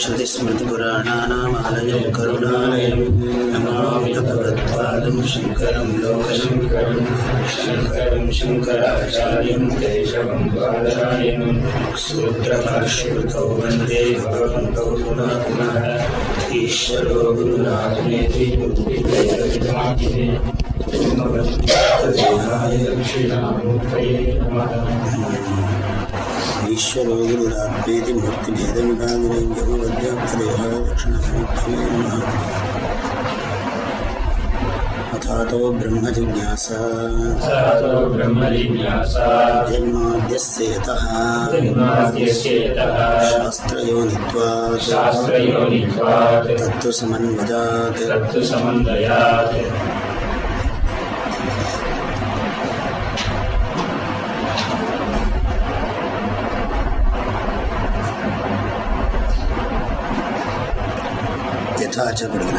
श्रुतिस्मृतिपुराणानामालयं करुणालयं नमामि भगवत्पादं शङ्करं लोकशङ्करं, शङ्करं शङ्कराचार्यं, केशवं बादरायणं सूत्रभाष्यकृतौ वंदे भगवन्तौ पुनः पुनः ईश्वरो गुरुरात्मेति देहाय ईश्वरोगिरुरात्मेति मूर्तिभेदमिकाग्रैङ्गरूपद्याप्तदेहाय दक्षिणसमुद्भवेन्नः अथातो ब्रह्मजिज्ञासा जन्माद्यस्येतः शास्त्रयोनित्वात् तत्तु ఆశ్చర్యపడిన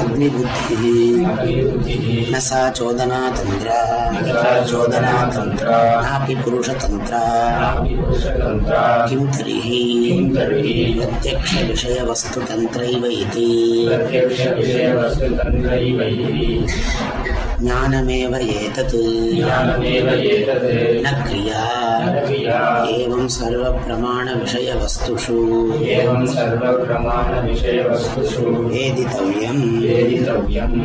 अग्निबुद्धिः न सा चोदनातन्त्रा चोदनातन्त्रा नापि पुरुषतन्त्रा किं प्रत्यक्षविषयवस्तुतन्त्रैव प्रत्यक्षविषयवस्तुतन्त्रैव इति। ज्ञानमेव एतत् ज्ञानमेव एतत् न क्रिया न क्रिया एवं सर्वप्रमाणविषयवस्तुषु एवं सर्वप्रमाणविषयवस्तुषु वेदितव्यम् वेदितव्यम्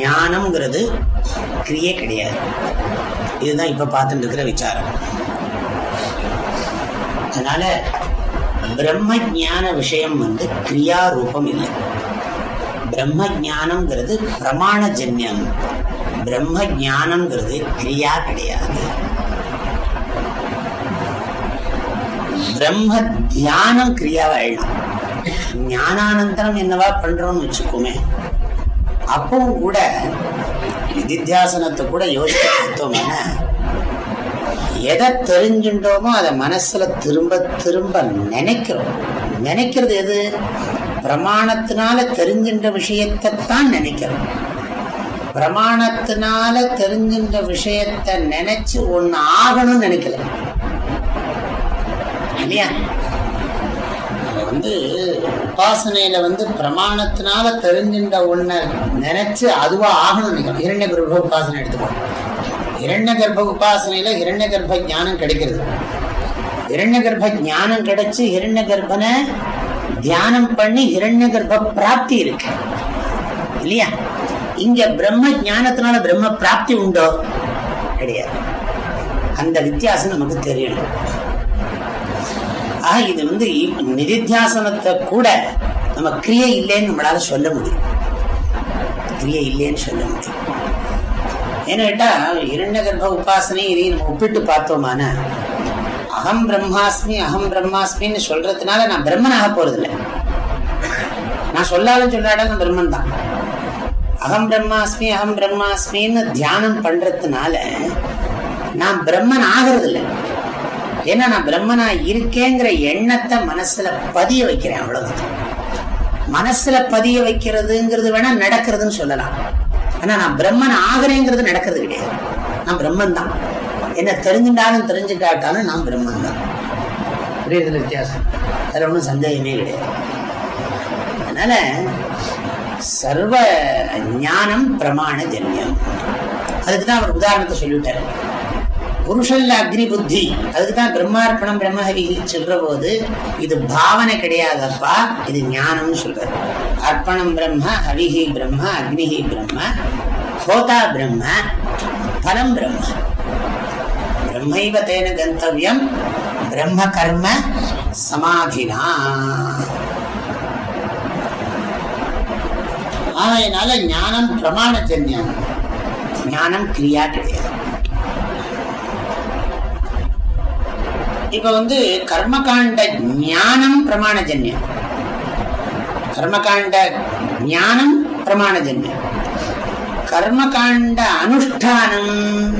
ஞானம்ங்கிறது கிரியே கிடையாது இதுதான் இப்ப பார்த்துட்டு இருக்கிற விசாரம் அதனால பிரம்ம ஞான விஷயம் வந்து கிரியா ரூபம் இல்லை. பிரம்ம ஞானம்ங்கிறது பிரமாணஜன்யம். பிரம்ம ஜானம்ங்கிறது கிரியா கிடையாது. பிரம்ம தியானம் கிரியாவாயிடும். ஞானானந்தரம் என்னவா பண்றோம்னு வச்சுக்கோமே. அப்பவும் கூட நிதித்தியாசனத்தை கூட யோசிச்சு பார்த்தோம்னா எதை தெரிஞ்சுட்டோமோ அதை மனசுல திரும்ப திரும்ப நினைக்கிறோம். நினைக்கிறது எது? பிரமாணத்தினால தெரிஞ்சின்ற விஷயத்தைத்தான் நினைக்கிறோம். பிரமாணத்தினால தெரிஞ்சின்ற விஷயத்தை நினைச்சு ஒன்னு ஆகணும்னு நினைக்கல. இல்லையா? வந்து உபாசனையில வந்து பிரமாணத்தினால தெரிஞ்சின்ற ஒன்ன நினைச்சு அதுவா ஆகணும்னு நினைக்கிறோம். இரண்டு கர்ப்ப உபாசனை எடுத்துக்கணும் இரண்ய கர்ப்ப உபாசனையில இரண்ய கர்ப்ப ஞானம் கிடைக்கிறது. இரண்ய கர்ப்ப ஞானம் கிடைச்சு இரண்ய கர்ப்பனை தியானம் பண்ணி இரண்ய கர்ப்ப பிராப்தி இருக்கு. இல்லையா? இங்க பிரம்ம ஞானத்தினால பிரம்ம பிராப்தி உண்டோ? கிடையாது. அந்த வித்தியாசம் நமக்கு தெரியணும். ஆக இது வந்து நிதித்தியாசனத்தை கூட நம்ம கிரியை இல்லைன்னு நம்மளால சொல்ல முடியும். கிரியை இல்லைன்னு சொல்ல முடியும். ஏன்னு கேட்டா இரண்ய கர்ப்ப உபாசனை இதையும் நம்ம ஒப்பிட்டு பார்த்தோமான அகம் பிரம்மாஸ்மி அகம் பிரம்மாஸ்மின்னு சொல்றதுனால நான் பிரம்மனாக போறது இல்லை நான் சொல்லாலும் சொல்லாட பிரம்மன் தான் அகம் பிரம்மாஸ்மி அகம் பிரம்மாஸ்மின்னு தியானம் பண்றதுனால நான் பிரம்மன் ஆகிறது இல்லை ஏன்னா நான் பிரம்மனா இருக்கேங்கிற எண்ணத்தை மனசுல பதிய வைக்கிறேன் அவ்வளவுதான். மனசுல பதிய வைக்கிறதுங்கிறது வேணா நடக்கிறதுன்னு சொல்லலாம். ஆனா நான் பிரம்மன் ஆகிறேங்கிறது நடக்கிறது கிடையாது. நான் பிரம்மன் தான் என்ன தெரிஞ்சுட்டாலும் தெரிஞ்சுக்காட்டாலும் நான் பிரம்மன் தான் புரியுதுல வித்தியாசம். அதில் ஒன்றும் சந்தேகமே கிடையாது. அதனால சர்வ ஞானம் பிரமாண ஜன்யம். அதுக்கு தான் அவர் உதாரணத்தை சொல்லிவிட்டார். புருஷல்ல அக்னி புத்தி. அதுக்குதான் பிரம்மார்ப்பணம் பிரம்மஹரி சொல்ற போது இது பாவனை கிடையாதப்பா இது ஞானம்னு சொல்றாரு. அர்ப்பணம் பிரம்ம ஹவிஹி பிரம்ம அக்னிஹி பிரம்ம ஹோதா பிரம்ம பலம் பிரம்ம. பிரம்மைவ தேன கந்தவியம் பிரம்ம கர்ம சமாதினா. ஆகையினால ஞானம் பிரமாணஜன்யம் ஞானம் கிரியா கிடையாது. இப்ப வந்து கர்மகாண்ட ஞானம் பிரமாணஜன்யம். கர்மகாண்ட ஞானம் பிரமாணஜன்யம். கர்மகாண்ட அனுஷ்டானம்.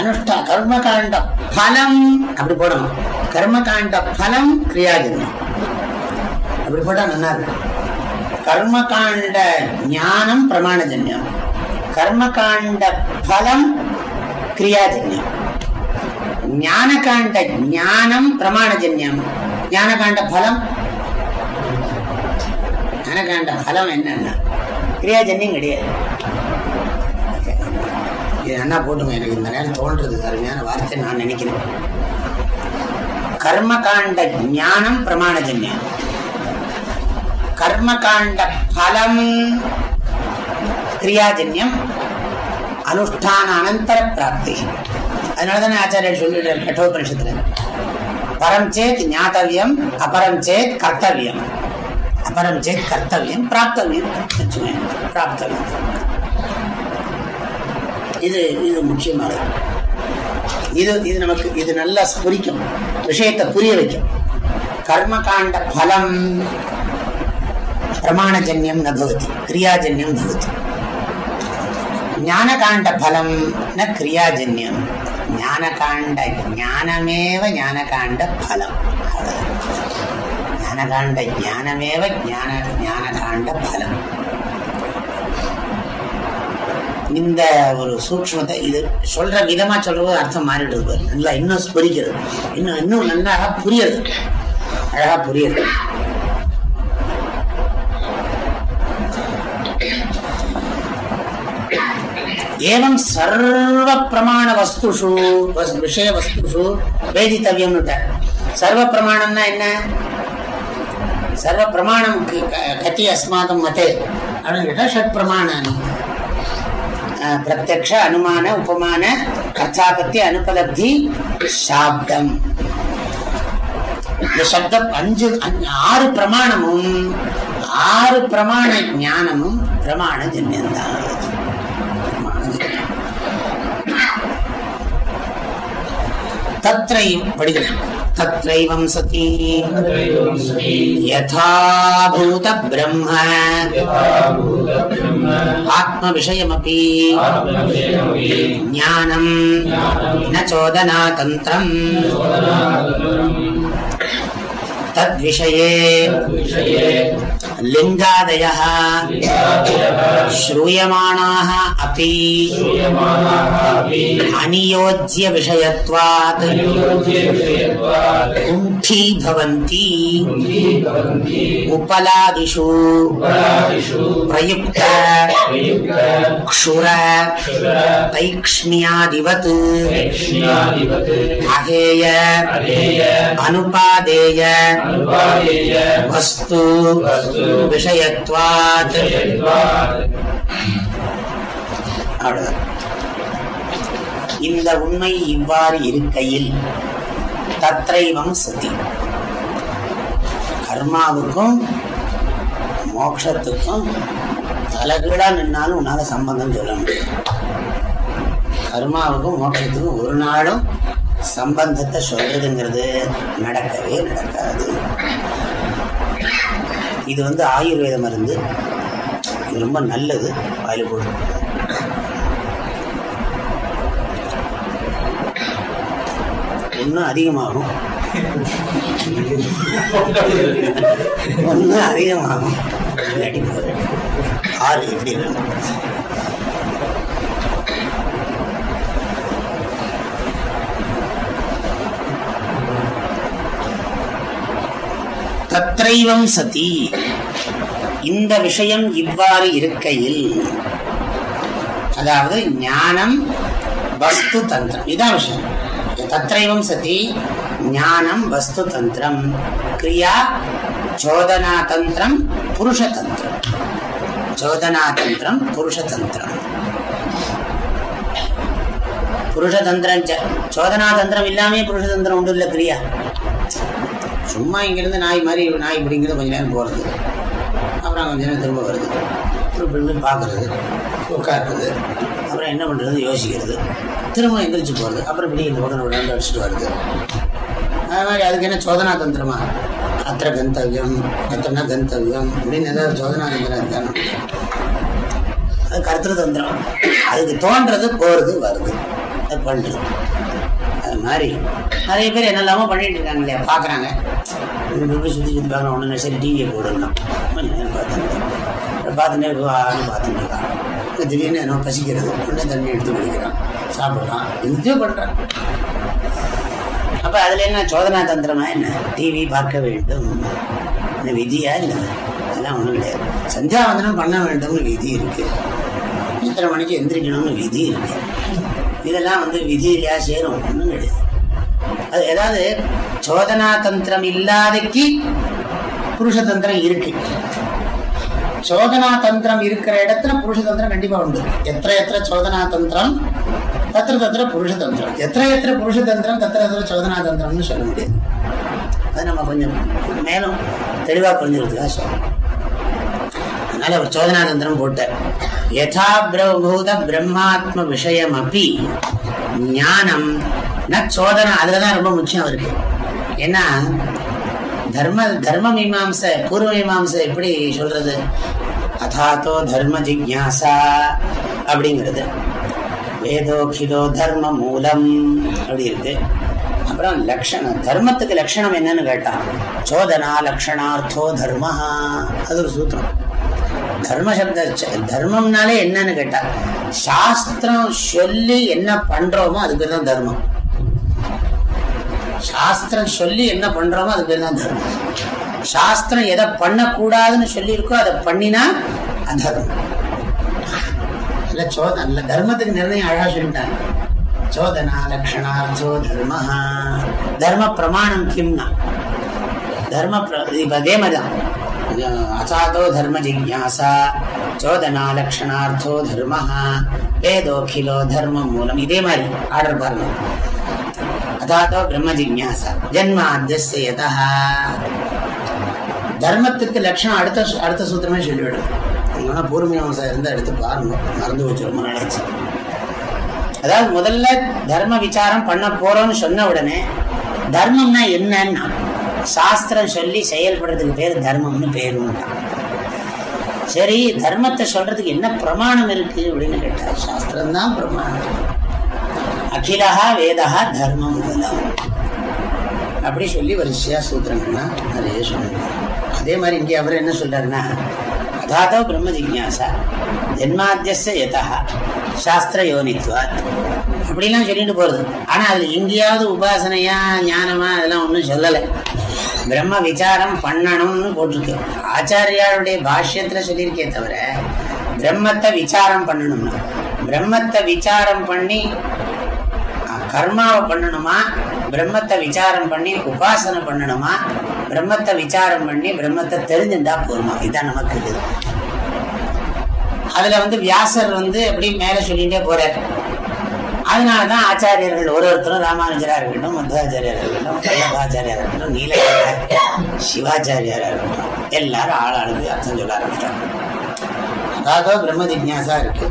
அனுஷ்டா கர்மகாண்ட பலம். அப்படி போடணும். கர்மகாண்ட பலம் கிரியாஜன்யம். அப்படி போட்டா நல்லா இருக்கும். கர்மகாண்ட ஞானம் பிரமாணஜன்யம். கர்மகாண்ட பலம் கிரியாஜன்யம். ஞானகாண்ட ஞானம் பிரமாணஜன்யம். ஞானகாண்ட பலம் ஞானகாண்ட பலம் என்னன்னா கிரியாஜன்யம் கிடையாது. இது என்ன போட்டுங்க எனக்கு இந்த நேரம் தோன்றது அருமையான வார்த்தை நான் நினைக்கிறேன். கர்மகாண்ட ஞானம் பிரமாணஜன்யம். கர்மகாண்ட பலம் கிரியாஜன்யம் அனுஷ்டான அனந்தர பிராப்தி. அதனாலதானே ஆச்சாரியர் சொல்லிடுறார் கட்டோபரிஷத்துல பரம் சேத் ஞாத்தவியம் அபரம் சேத் கர்த்தவியம். அபரம் சேத் கர்த்தவியம் பிராப்தவியம் பிராப்தவியம். இது இது முக்கியமானது. இது இது நமக்கு இது நல்லா புரிக்கும். விஷயத்தை புரிய வைக்கும். கர்மகாண்ட பலம் பிரமாணஜன்யம் ந பவதி கிரியாஜன்யம் பவதி. ஞானகாண்ட பலம் ந கிரியாஜன்யம். ஞானகாண்ட ஞானமேவ ஞானகாண்ட பலம். ஞானகாண்ட ஞானமேவ ஞான ஞானகாண்ட பலம் இந்த ஒரு சூக்மத்தை இது சொல்ற விதமா சொல்றது அர்த்தம் மாறிடுது பாரு. நல்லா இன்னும் புரிக்கிறது இன்னும் இன்னும் நல்லா புரியுது அழகா புரியுது ஏவம் சர்வ பிரமாண வஸ்துஷு விஷய வஸ்துஷு வேதித்தவியம் சர்வ பிரமாணம்னா என்ன சர்வ பிரமாணம் க- க- கத்தி அஸ்மாதம் மதே அப்படின்னு கேட்டா ஷட் பிரமாணானி பிரத்யக்ஷ அனுமான உபமான கர்த்தாபத்தி அனுபலப்தி சாப்தம் இந்த சப்தம் அஞ்சு ஆறு பிரமாணமும் ஆறு பிரமாண ஞானமும் பிரமாண ஜன்யந்தான். தத்தையும் படிக்கிறேன் तत्रैवं सती। यथाभूतब्रह्म आत्मविषयमपि। ज्ञानम् न चोदनातन्त्रम्। तद्विषये। लिङ्गादयः। श्रूयमाणाः अपि। अनियोज्य कुण्ठीभवन्ति उपलादिषु। प्रयुक्त। क्षुर। तैक्ष्ण्यादिवत् अहेय। अनुपादेय। वस्तु वस्तु விஷயத்வாத் विषयत्वात् அவ்வளவுதான். இந்த உண்மை இவ்வாறு இருக்கையில் தத்ரைவம் சதி கர்மாவுக்கும் மோட்சத்துக்கும் தலைகீழா நின்னாலும் உன்னால சம்பந்தம் சொல்ல முடியும் கர்மாவுக்கும் மோட்சத்துக்கும் ஒரு நாளும் சம்பந்தத்தை சொல்றதுங்கிறது நடக்கவே நடக்காது. இது வந்து ஆயுர்வேத மருந்து. இது ரொம்ப நல்லது. வாயில் போடு. இன்னும் அதிகமாகும். ஒன்றும் அதிகமாகும். ஆறு எப்படி வேணும்? தத்ரைவம் சதி. இந்த விஷயம் இவ்வாறு இருக்கையில் அதாவது ஞானம் வஸ்து தந்திரம். இதான் விஷயம். தத்ரைவம் சதி ஞானம் வஸ்து தந்திரம். கிரியா சோதனா தந்திரம் புருஷதந்திரம் சோதனா தந்திரம் புருஷதந்திரம் புருஷ தந்திரம் சோதனா தந்திரம் இல்லாமே புருஷதந்திரம் உண்டு இல்லை கிரியா? சும்மா இங்கிருந்து நாய் மாதிரி நாய் பிடிங்கிறது கொஞ்ச நேரம் போகிறது அப்புறம் கொஞ்ச நேரம் திரும்ப வருது. திரும்ப பார்க்கறது உட்காருறது. அப்புறம் என்ன பண்ணுறது யோசிக்கிறது. திரும்ப எந்திரிச்சு போகிறது அப்புறம் இப்படி இந்த உடனே உடனே அடிச்சுட்டு வருது. அது மாதிரி அதுக்கு என்ன சோதனா தந்திரமா? அத்திர கந்தவியம் அத்தனை கந்தவியம் அப்படின்னு ஏதாவது சோதனா தந்திரம் இருக்கான்னு அது கருத்து தந்திரம். அதுக்கு தோன்றது போகிறது வருது. பண்ணுறது அது மாதிரி நிறைய பேர் என்னெல்லாமோ பண்ணிட்டு இருக்காங்க இல்லையா பார்க்குறாங்க. இப்படி சுற்றி சுற்றி பார்க்கணும் ஒன்று சரி டிவியை போடணும். கொஞ்சம் நேரம் பார்த்துட்டு பார்த்துட்டே பார்த்துட்டு இருக்கான் திடீர்னு என்ன பசிக்கிறது உடனே தண்ணி எடுத்து குடிக்கிறான். சாப்பிட்றான். எதுவும் பண்ணுறான் அப்போ அதில் என்ன சோதனா தந்திரமா என்ன? டிவி பார்க்க வேண்டும். இந்த விதியா இல்லை? அதெல்லாம் ஒன்றும் கிடையாது. சந்தியாவந்தனம் பண்ண வேண்டும்னு விதி இருக்குது இத்தனை மணிக்கு எந்திரிக்கணும்னு விதி இருக்குது இதெல்லாம் வந்து விதியிலையா சேரும். ஒன்றும் கிடையாது. அது ஏதாவது சோதனா தந்திரம் இல்லாதக்கு புருஷ தந்திரம் இருக்கு. சோதனா தந்திரம் இருக்கிற இடத்துல புருஷ தந்திரம் கண்டிப்பா உண்டு. எத்த எத்த சோதனா தந்திரம் தத்திர தத்திர புருஷ தந்திரம். எத்த எத்த புருஷ தந்திரம் தத்திர தத்திர சோதனா தந்திரம்னு சொல்ல முடியாது. அது நம்ம கொஞ்சம் மேலும் தெளிவா புரிஞ்சுக்கிறதுக்காக சொல்றோம் அதனால ஒரு சோதனானந்திரம் போட்டார். யதா பிரபூத பிரம்மாத்ம விஷயம் அப்பி ஞானம். ந சோதனா அதுலதான் ரொம்ப முக்கியம் அவருக்கு. ஏன்னா தர்ம தர்ம மீமாம்ச பூர்வ மீமாம்ச எப்படி சொல்றது? அதாத்தோ தர்ம ஜிக்யாசா அப்படிங்கிறது. வேதோகிதோ தர்ம மூலம் அப்படி இருக்கு. அப்புறம் லக்ஷணம் தர்மத்துக்கு லட்சணம் என்னன்னு கேட்டான் சோதனா லக்ஷணார்த்தோ தர்மஹா. அது ஒரு சூத்திரம். தர்ம சப்த தர்மம்னாலே என்னன்னு கேட்டா சாஸ்திரம் சொல்லி என்ன பண்றோமோ அது பேர் தான் தர்மம். சாஸ்திரம் சொல்லி என்ன பண்றோமோ அது பேர் தான் தர்மம். சாஸ்திரம் எதை பண்ணக்கூடாதுன்னு சொல்லியிருக்கோ அதை பண்ணினா அதர்மம். இல்ல சோதன் நல்ல தர்மத்துக்கு நிர்ணயம் அழகா சொல்லிட்டாங்க. சோதனா லக்ஷணார்த்தோ தர்ம தர்ம பிரமாணம் கிம்னா. தர்ம இப்ப அதே மாதிரிதான். அசாதோ தர்ம ஜிக்யாசா சோதனாலக்ஷணார்த்தோ தர்மஹா தர்ம வேதோகிலோ தர்ம மூலம் இதே மாதிரி ஆர்டர் பாருங்க அதாதோ பிரம்ம ஜிக்யாசா ஜன்மாத்தியதா தர்மத்துக்கு லட்சணம் அடுத்த அடுத்த சூத்திரமே சொல்லிவிடும் இல்லைன்னா பூர்வீமாசா இருந்தால் எடுத்து பாருங்க மறந்து வச்சு ரொம்ப நாளாச்சு அதாவது முதல்ல தர்ம விசாரம் பண்ண போறோம்னு சொன்ன உடனே தர்மம்னா என்னன்னா சாஸ்திரம் சொல்லி செயல்படுறதுக்கு பேர் தர்மம்னு பேருன்னு சரி தர்மத்தை சொல்றதுக்கு என்ன பிரமாணம் இருக்கு அப்படின்னு கேட்டார். சாஸ்திரம் தான் பிரமாணம். அகிலா வேதா தர்மம் மூலம் அப்படி சொல்லி வரிசையா சூத்திரங்கள்லாம் நிறைய சொல்லுங்க அதே மாதிரி இங்கே அவர் என்ன சொல்றாருன்னா அதாதோ பிரம்ம ஜிக்யாசா ஜென்மாத்தியச யதா சாஸ்திர யோனித்வாத். அப்படிலாம் சொல்லிட்டு போறது. ஆனா அதில் எங்கேயாவது உபாசனையா ஞானமா அதெல்லாம் ஒன்றும் சொல்லலை. பிரம்ம விசாரம் பண்ணணும்னு போட்டிருக்கு. ஆச்சாரியாருடைய பாஷ்யத்துல சொல்லியிருக்கே தவிர பிரம்மத்தை விசாரம் பண்ணணும்னு பிரம்மத்தை விசாரம் பண்ணி கர்மாவை பண்ணணுமா பிரம்மத்தை விசாரம் பண்ணி உபாசனை பண்ணணுமா பிரம்மத்தை விசாரம் பண்ணி பிரம்மத்தை தெரிஞ்சுட்டா போருமா இதுதான் நமக்கு இருக்குது அதுல வந்து வியாசர் வந்து எப்படி மேல சொல்லிட்டே போறாரு. அதனாலதான் ஆச்சாரியர்கள் ஒரு ஒருத்தரும் ராமானுஜரா இருக்கட்டும் மத்வாச்சாரியாரா இருக்கட்டும் வல்லபாச்சாரியாரா இருக்கட்டும் நீலகண்ட சிவாச்சாரியாரா இருக்கட்டும் எல்லாரும் ஆளாளுக்கு அர்த்தம் சொல்ல ஆரம்பிச்சிட்டாங்க. அதாவது பிரம்ம ஜிக்யாசா இருக்கு.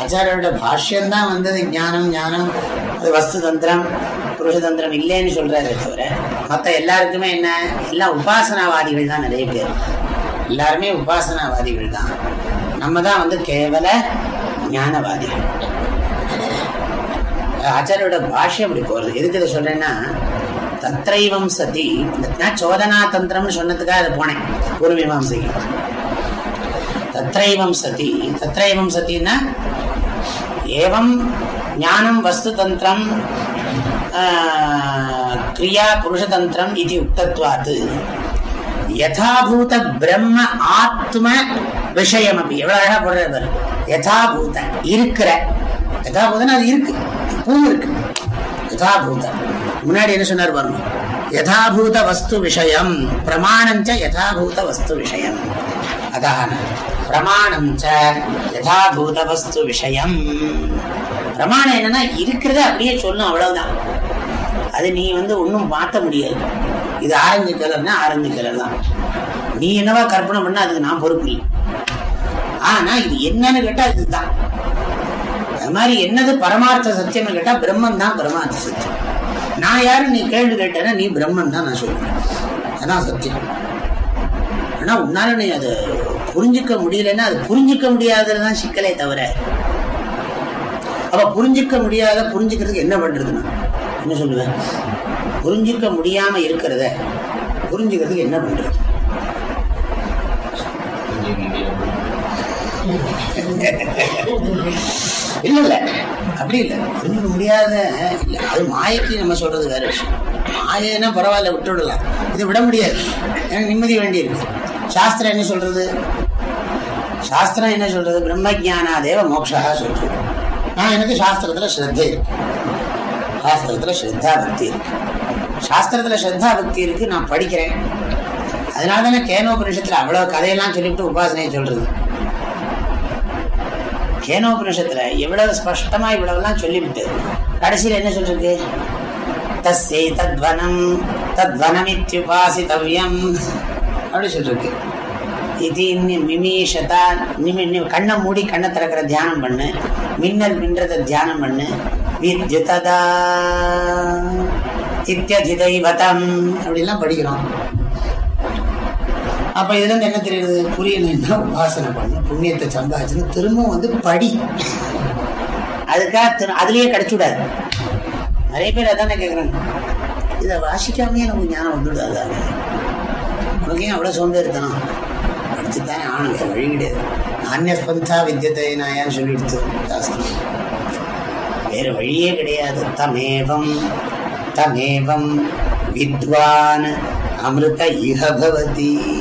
ஆச்சாரியோட பாஷ்யம்தான் வந்தது. ஞானம் ஞானம் அது வஸ்து தந்திரம் இல்லைன்னு சொல்றாரு தவிர மற்ற எல்லாருக்குமே என்ன? எல்லாம் உபாசனாவாதிகள் தான் நிறைய பேர். எல்லாருமே உபாசனாவாதிகள் தான் நம்ம தான் வந்து கேவல ஞானவாதிகள். ஆச்சாரியோட பாஷ்யம் அப்படி போறது. எதுக்கு இதை சொல்றேன்னா தத்ரைவம் சதி. நான் சோதனா தந்திரம்னு சொன்னதுக்காக அதை போனேன். பூர்வீமாம்சைக்கு தத்ரைவம் சதி. தத்ரைவம் சத்தின்னா ஏவம் ஞானம் வஸ்து தந்திரம் கிரியா புருஷதந்திரம் இது உக்தத்வாத்து. யதாபூத பிரம்ம ஆத்ம விஷயம் அப்படி எவ்வளவு அழகா போடுறாரு யதாபூத. இருக்கிற. யதாபூதம் அது இருக்கு. பூ இருக்கு யதாபூத. முன்னாடி என்ன சொன்னார் பாருங்க? யதாபூத வஸ்து விஷயம் பிரமாணஞ்ச யதாபூத வஸ்து விஷயம். அதான் பிரமாணம் யதாபூத வஸ்து விஷயம். பிரமாணம் என்னன்னா இருக்கிறத அப்படியே சொல்லணும் அவ்வளவுதான். அது நீ வந்து ஒன்றும் மாற்ற முடியாது. இது ஆரஞ்சு கலர்னா ஆரஞ்சு கலர் தான் நீ என்னவா கற்பனை பண்ண அதுக்கு நான் பொறுப்பு இல்லை. ஆனா இது என்னன்னு கேட்டா இதுதான். அது மாதிரி என்னது பரமார்த்த சத்தியம்னு கேட்டா பிரம்மன் தான் பரமார்த்த சத்தியம். நான் யாரு? நீ கேள்வி கேட்டேன்னா நீ பிரம்மன் தான் நான் சொல்லுவேன். அதான் சத்தியம். ஆனா உன்னால நீ அதை புரிஞ்சுக்க முடியலன்னா அது புரிஞ்சுக்க முடியாததுதான் சிக்கலே தவிர. அப்ப புரிஞ்சுக்க முடியாத புரிஞ்சுக்கிறதுக்கு என்ன பண்றதுன்னா? என்ன சொல்லுவேன்? புரிஞ்சுக்க முடியாம இருக்கிறத புரிஞ்சுக்கிறதுக்கு என்ன பண்றது? இல்ல இல்ல அப்படி இல்ல. புரிஞ்சுக்க முடியாத இல்ல. அது மாயக்கு நம்ம சொல்றது வேற விஷயம். மாயன்னா பரவாயில்ல விட்டு விடலாம் இதை விட முடியாது. எனக்கு நிம்மதி வேண்டி இருக்கு. சாஸ்திரம் என்ன சொல்றது? சாஸ்திரம் என்ன சொல்றது? பிரம்ம ஜானாதேவ மோக்ஷா சொல்றது. நான் எனக்கு சாஸ்திரத்துல ஸ்ரத்தை இருக்கு. சாஸ்திரத்துல ஸ்ரத்தா பக்தி இருக்கு. சாஸ்திரத்துல ஸ்ரத்தா பக்தி இருக்கு நான் படிக்கிறேன். அதனால தானே கேனோபனிஷத்துல அவ்வளவு கதையெல்லாம் சொல்லிவிட்டு உபாசனையை சொல்றது. கேனோபனிஷத்துல எவ்வளவு ஸ்பஷ்டமா இவ்வளவுலாம் சொல்லிவிட்டு கடைசியில் என்ன சொல்றது? தஸ்யை தத்வனம் தத்வனமித்யுபாசித்தவ்யம் அப்படி சொல்லிருக்கு இது மிமீஷதா நிமி கண்ணை மூடி கண்ணை திறக்கிற தியானம் பண்ணு. மின்னல் மின்றத தியானம் பண்ணு. வித்யுததா இத்தியதிதைவதம். அப்படிலாம் படிக்கிறோம். அப்ப இதுல இருந்து என்ன தெரியுது? புரியணும்னா உபாசனை பண்ணும் புண்ணியத்தை சம்பாதிச்சுன்னு திரும்பவும் வந்து படி. அதுக்காக திரு- அதுலயே கிடைச்சுடாது நிறைய பேர் அதானே கேக்குறாங்க. இதை வாசிக்காமயே நமக்கு ஞானம் வந்துவிடாதா உனக்கு ஏன் அவ்வளவு சோம்பேறித்தனம்? படிச்சுத்தானே ஆணும் வேற வழி கிடையாது. நானியஸ்பந்தா வித்தியத்தை நாயான்னு சொல்லிடுத்து. சாஸ்திரம். வேற வழியே கிடையாது. தமேவம் தமேவம். வித்வான். அமிர்த இஹபவதி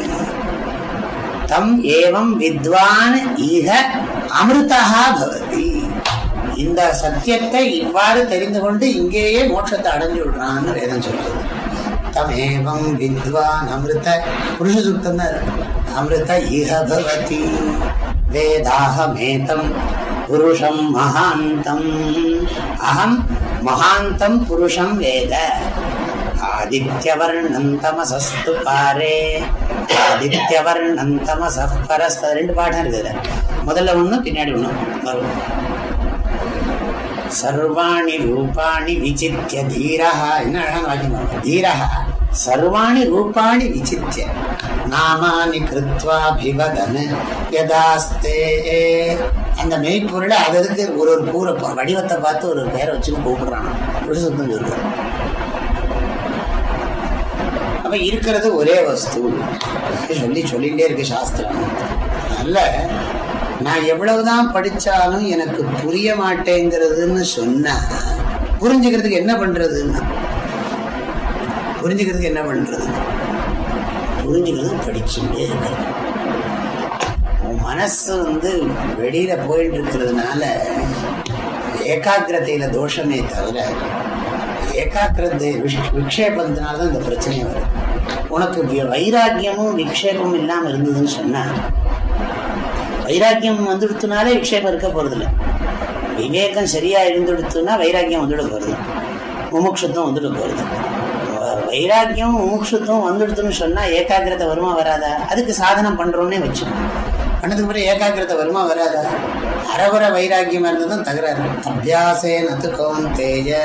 தம் ஏவம் வித்வான் இக அமிர்தா பவதி இந்த சத்தியத்தை இவ்வாறு தெரிந்து கொண்டு இங்கேயே மோட்சத்தை அடைஞ்சு விடுறான்னு வேதம் சொல்றது தமேவம் வித்வான் அமிர்த புருஷ சுத்தம் தான் இருக்கு. அமிர்த இக பவதி வேதாகமேதம் புருஷம் மகாந்தம். அகம் மகாந்தம் புருஷம் வேத. ஆதித்யவர்ணம் தமசஸ்து பாரே. ஆதித்யவர்ணம் தமசः பரஸ்த ரெண்டு பாடம் இருக்குது முதல்ல ஒன்று பின்னாடி ஒன்று வரும். சர்வாணி ரூபாணி விசித்திய தீரஹ. என்ன அழகான வாக்கியம் பாருங்க. தீரஹ. சர்வாணி ரூபாணி விசித்திய. நாமானி கிருத்வாபிவதன் யதாஸ்தே. அந்த மெய்ப்பொருளை அதற்கு ஒரு ஒரு கூரை வடிவத்தை பார்த்து ஒரு பேரை வச்சுன்னு கூப்பிடுறான். புருஷத்தம் சொல்றான் அப்ப இருக்கிறது ஒரே வஸ்து. சொல்லி சொல்லிட்டே இருக்கு சாஸ்திரம். நல்ல நான் எவ்வளவுதான் படிச்சாலும் எனக்கு புரிய மாட்டேங்கிறதுன்னு சொன்னா புரிஞ்சுக்கிறதுக்கு என்ன பண்றதுன்னா புரிஞ்சுக்கிறதுக்கு என்ன பண்றது? புரிஞ்சுக்கிறது படிச்சுட்டே இருக்கிறது. உன் மனசு வந்து வெளியில போயிட்டு இருக்கிறதுனால ஏகாகிரதையில தோஷமே தவிர ஏகாக்கிரதை விஷ்- தான் இந்த பிரச்சனை வருது. உனக்கு வைராக்கியமும் விக்ஷேபமும் இல்லாமல் இருந்ததுன்னு சொன்னா வைராக்கியம் வந்துடுத்துனாலே விக்ஷேபம் இருக்க போறதில்ல. விவேகம் சரியா இருந்துடுத்துனா வைராக்கியம் வந்துட போறது. முமுட்சத்துவம் வந்துட போறது. வைராக்கியம் முமுட்சத்துவம் வந்துடுத்துன்னு சொன்னா ஏகாகிரதை வருமா வராதா? அதுக்கு சாதனம் பண்றோம்னே வச்சு பண்ணதுக்கு பிறகு ஏகாகிரதை வருமா வராதா? அரவர வைராக்கியம் இருந்ததும் தகராறு. அபியாசே நத்து கௌந்தேய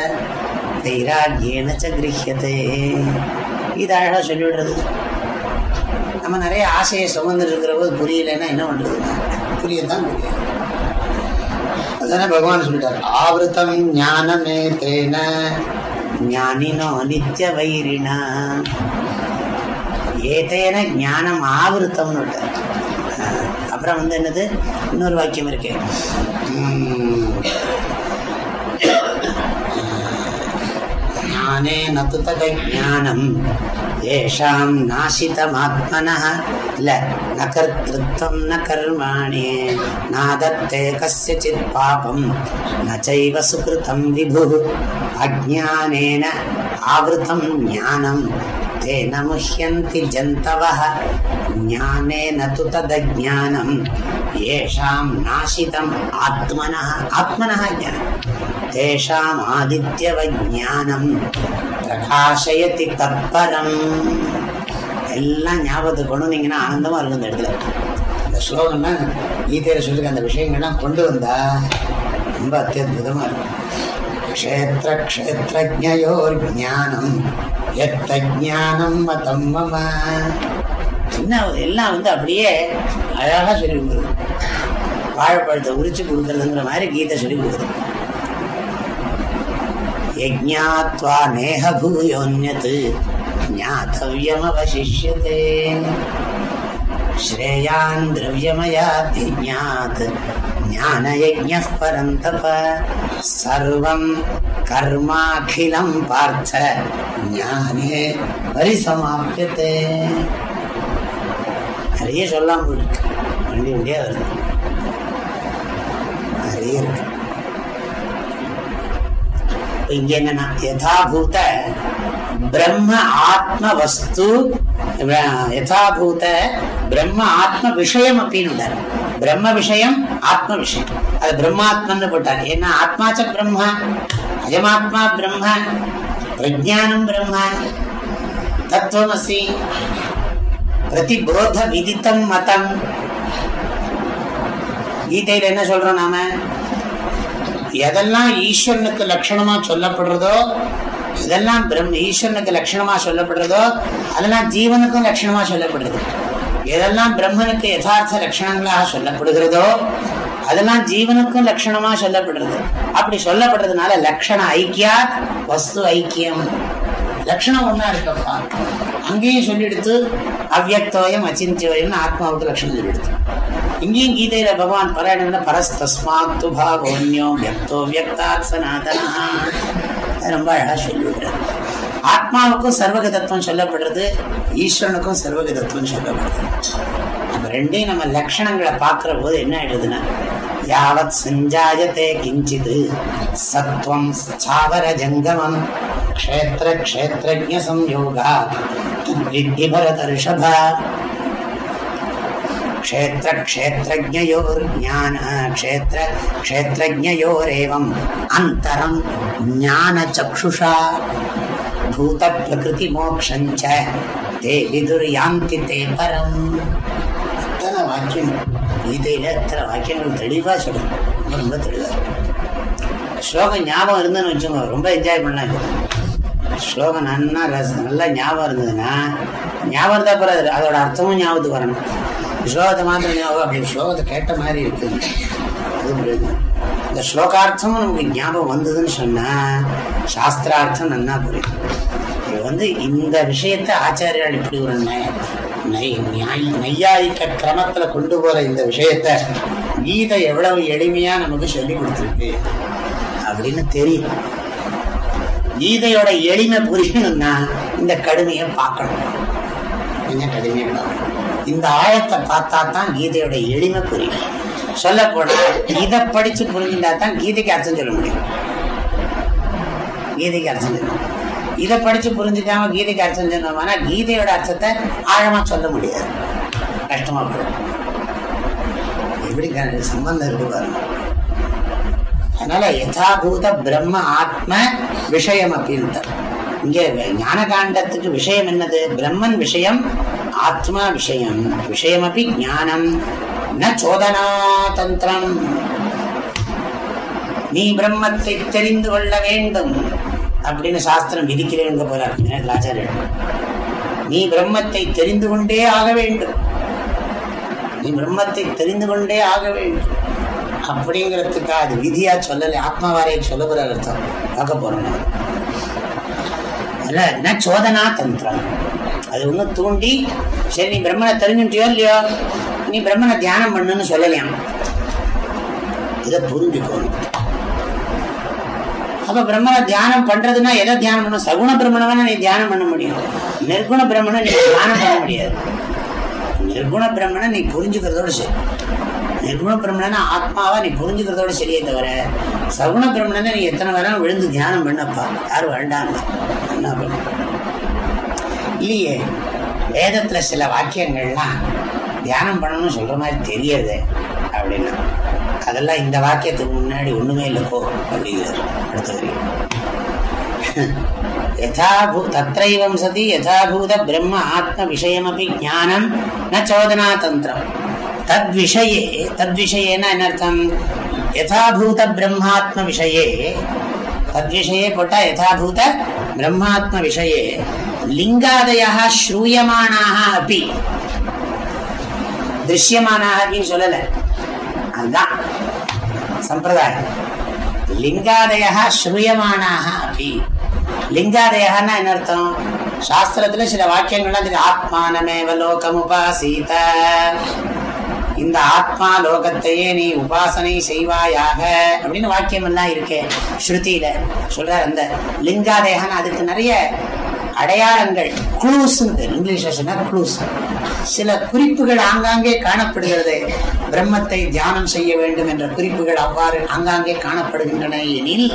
வைராக்கியேன ச கிரகியதே இது சொல்லிவிடுறது. நம்ம நிறைய ஆசையை சுமந்துட்டு இருக்கிற போது புரியலைன்னா என்ன பண்றதுன்னா புரியதான் புரியாது அதுதானே பகவான் சொல்லிட்டார். ஆவருத்தம் ஞானமே தேன ஞானினோ நித்திய வைரிணா ஏதேன ஞானம் ஆவருத்தம்னு அப்புறம் வந்து என்னது? இன்னொரு வாக்கியம் இருக்கு. ஞானேன து ததஜானம் ஏஷாம் நாசிதமாத்மனः இல்ல ந கர்த்திருவம் ந கர்மாணி நாதத்தே கஸ்யசித் பாபம் ந சுகிருதம் விபு அஜானேன ஆவருத்தம் ஞானம் தேன முஹ்யந்தி जन्तवः। ஞானேன து ததஜானம் ஏஷாம் நாசிதம் ஆத்மனः आत्मनः ஞானம் தேஷாம் ஆதித்யவஜானம் பிரகாசயதி தத்பரம் எல்லாம் ஞாபகத்துக்கு கொண்டு வந்தீங்கன்னா ஆனந்தமா இருக்கும் இந்த இடத்துல இந்த ஸ்லோகம்னா கீதையில சொல்லிருக்க அந்த விஷயங்கள்லாம் கொண்டு வந்தா ரொம்ப அத்தியுதமா இருக்கும் க்ஷேத்திரக்ஷேத்திரஜோர்ஜானம் எத்த ஜானம் மதம் மம. சின்னாவது எல்லாம் வந்து அப்படியே அழகாக சொல்லி கொடுக்குறது வாழைப்பழத்தை உரிச்சு கொடுக்குறதுங்கிற மாதிரி கீதை சொல்லி கொடுக்குறது யஜ்ஞாத்வா द्रव्यमयाद्यज्ञात् ज्ञानयज्ञः परन्तप सर्वं कर्माखिलं पार्थ ஞானே பரிசமாப்பியத்தே நிறைய சொல்லாம இருக்கு வண்டி வண்டியா வருது நிறைய இருக்கு இப்ப இங்க என்னன்னா யதாபூத பிரம்ம ஆத்ம வஸ்து யதாபூத பிரம்ம ஆத்ம விஷயம் அப்படின்னு பிரம்ம விஷயம் ஆத்ம விஷயம். அது பிரம்மாத்மன்னு போட்டார். ஏன்னா ஆத்மாச்ச பிரம்மா அயமாத்மா பிரம்ம பிரஜானம் பிரம்ம தத்துவமசி பிரதிபோத விதித்தம் மதம். கீதையில என்ன சொல்றோம் நாம? எதெல்லாம் ஈஸ்வரனுக்கு லட்சணமா சொல்லப்படுறதோ இதெல்லாம் பிரம்ம ஈஸ்வரனுக்கு லட்சணமா சொல்லப்படுறதோ அதெல்லாம் ஜீவனுக்கும் லட்சணமா சொல்லப்படுறது எதெல்லாம் பிரம்மனுக்கு யதார்த்த லட்சணங்களாக சொல்லப்படுகிறதோ அதெல்லாம் ஜீவனுக்கும் லட்சணமா சொல்லப்படுறது. அப்படி சொல்லப்படுறதுனால லட்சண ஐக்கியா வஸ்து ஐக்கியம். லட்சணம் ஒன்னா இருக்கப்பா. அங்கேயும் சொல்லிடுத்து அவ்வக்தோயம் அச்சிந்தியோயம்னு ஆத்மாவுக்கு லட்சணம் சொல்லிடுத்து. இங்கேயும் கீதையில பகவான் பராயணம்ல பரஸ்தஸ்மாத் துபாவோன்யோ வியக்தோ வியக்தாத் சனாதனா ரொம்ப அழகா சொல்லிவிடுறாரு ஆத்மாவுக்கும் சர்வகதத்துவம் சொல்லப்படுறது ஈஸ்வரனுக்கும் சர்வகதத்துவம் சொல்லப்படுறது. நம்ம ரெண்டையும் நம்ம லட்சணங்களை பார்க்குற போது என்ன ஆயிடுதுன்னா யாவத் சஞ்சாயத்தே கிஞ்சித் சத்வம் ஸ்தாவர ஜங்கமம் க்ஷேத்திர க்ஷேத்திரஜ சம்யோகா துர்வித்தி பரத ரிஷபா. க்ஷேத்திர க்ஷேத்திரஜோர் ஞான அந்தரம் ஞான பூத பிரகிருதி மோக்ஷஞ்ச தேவிதுர் யாந்தி தே பரம் அத்தனை வாக்கியங்கள் கீதையில அத்தனை வாக்கியங்கள் தெளிவா சொல்லணும் ரொம்ப ரொம்ப தெளிவாக ஸ்லோகம் ஞாபகம் இருந்ததுன்னு வச்சுக்கோங்க ரொம்ப என்ஜாய் பண்ணலாம் ஸ்லோகம் நல்லா ரசம் நல்லா ஞாபகம் இருந்ததுன்னா ஞாபகம் தான் போகிறது அதோட அர்த்தமும் ஞாபகத்துக்கு வரணும். ஸ்லோகத்தை மாத்திரம் ஞாபகம் அப்படின்னு ஸ்லோகத்தை கேட்ட மாதிரி இருக்குது அது புரியுது இந்த ஸ்லோகார்த்தமும் நமக்கு ஞாபகம் வந்ததுன்னு சொன்னா சாஸ்திரார்த்தம் நன்னா புரியும். இது வந்து இந்த விஷயத்த ஆச்சாரியால் இப்படி ஒரு நையாயிக்க கிரமத்துல கொண்டு போற இந்த விஷயத்த கீதை எவ்வளவு எளிமையா நமக்கு சொல்லி கொடுத்துருக்கு அப்படின்னு தெரியும். கீதையோட எளிமை புரியணும்னா இந்த கடுமையை பார்க்கணும். கொஞ்சம் கடுமையை பார்க்கணும்? இந்த ஆழத்தை பார்த்தா தான் கீதையோட எளிமை புரியும். சொல்ல போனா இதை படிச்சு புரிஞ்சுட்டா தான் கீதைக்கு அர்த்தம் சொல்ல முடியும். கீதைக்கு அர்த்தம் சொல்ல இதை படிச்சு புரிஞ்சுக்காம கீதைக்கு அர்த்தம் சொன்னோம்னா கீதையோட அர்த்தத்தை ஆழமா சொல்ல முடியாது. கஷ்டமா போடும் எப்படி சம்பந்தம் இருக்கு பாருங்க. அதனால யதாபூத பிரம்ம ஆத்ம விஷயம் அப்படின்னு இங்கே ஞான காண்டத்துக்கு விஷயம் என்னது? பிரம்மன் விஷயம் ஆத்மா விஷயம். விஷயம் அப்படி ஞானம். ந சோதனா தந்திரம் நீ பிரம்மத்தை தெரிந்து கொள்ள வேண்டும் அப்படின்னு சாஸ்திரம் விதிக்கிறேன் போல ஆச்சாரியர்? நீ பிரம்மத்தை தெரிந்து கொண்டே ஆக வேண்டும். நீ பிரம்மத்தை தெரிந்து கொண்டே ஆக வேண்டும். அப்படிங்கிறதுக்கா அது விதியா சொல்லலை. ஆத்மாவாரையை சொல்ல போற அர்த்தம். பார்க்க போறோம். அல்ல என்ன சோதனா தந்திரம் அது ஒண்ணு தூண்டி சரி நீ பிரம்மனை தெரிஞ்சுட்டியோ இல்லையோ? நீ பிரம்மனை தியானம் பண்ணுன்னு சொல்லலையாம். இதை புரிஞ்சுக்கணும். அப்ப பிரம்மனை தியானம் பண்றதுன்னா எதை தியானம் பண்ணும் சகுண பிரம்மணம் நீ தியானம் பண்ண முடியும். நிர்குண பிரம்மனை நீ தியானம் பண்ண முடியாது. நிர்குண பிரம்மனை நீ புரிஞ்சுக்கிறதோட சரி. நிர்குண பிரம்மணனா ஆத்மாவா நீ புரிஞ்சுக்கிறதோட சரியே தவிர சகுண பிரம்மணனை நீ எத்தனை வேணாலும் விழுந்து தியானம் பண்ணப்பா. யாரும் வேண்டாம். என்ன பண்ண இல்லையே. வேதத்துல சில வாக்கியங்கள்லாம் தியானம் பண்ணணும்னு சொல்ற மாதிரி தெரியறது அப்படின்னா. அதெல்லாம் இந்த வாக்கியத்துக்கு முன்னாடி ஒண்ணுமே இல்லை போ அப்படிங்கிறார் அடுத்த யதாபூ தத்ரைவம் சதி யதாபூத பிரம்ம ஆத்ம விஷயமபி ஜானம் ந சோதனா தந்திரம். தத்விஷயே தத்விஷயேனா என்ன அர்த்தம்? யதாபூத பிரம்மாத்ம விஷயே. தத்விஷயே போட்டா யதாபூத பிரம்மாத்ம விஷயே. லிங்காதயா ஸ்ரூயமானாக அப்படி திருஷ்யமானாகின்னு அப்படின்னு சொல்லல. அதுதான் சம்பிரதாயம். லிங்காதயா ஸ்ரூயமானாக அப்படி. லிங்காதயான்னா என்ன அர்த்தம்? சாஸ்திரத்துல சில வாக்கியங்கள்லாம் தெரியும் ஆத்மானமேவ லோகமுபாசீத. இந்த ஆத்மா லோகத்தையே நீ உபாசனை செய்வாயாக அப்படின்னு வாக்கியம் எல்லாம் இருக்கே. ஸ்ருதியில சொல்ற அந்த லிங்காதேகன் அதுக்கு நிறைய அடையாளங்கள். குளூஸ் இங்கிலீஷ்ல சொன்னா குளூஸ் சில குறிப்புகள் ஆங்காங்கே காணப்படுகிறது. பிரம்மத்தை தியானம் செய்ய வேண்டும் என்ற குறிப்புகள் அவ்வாறு ஆங்காங்கே காணப்படுகின்றன. எனில்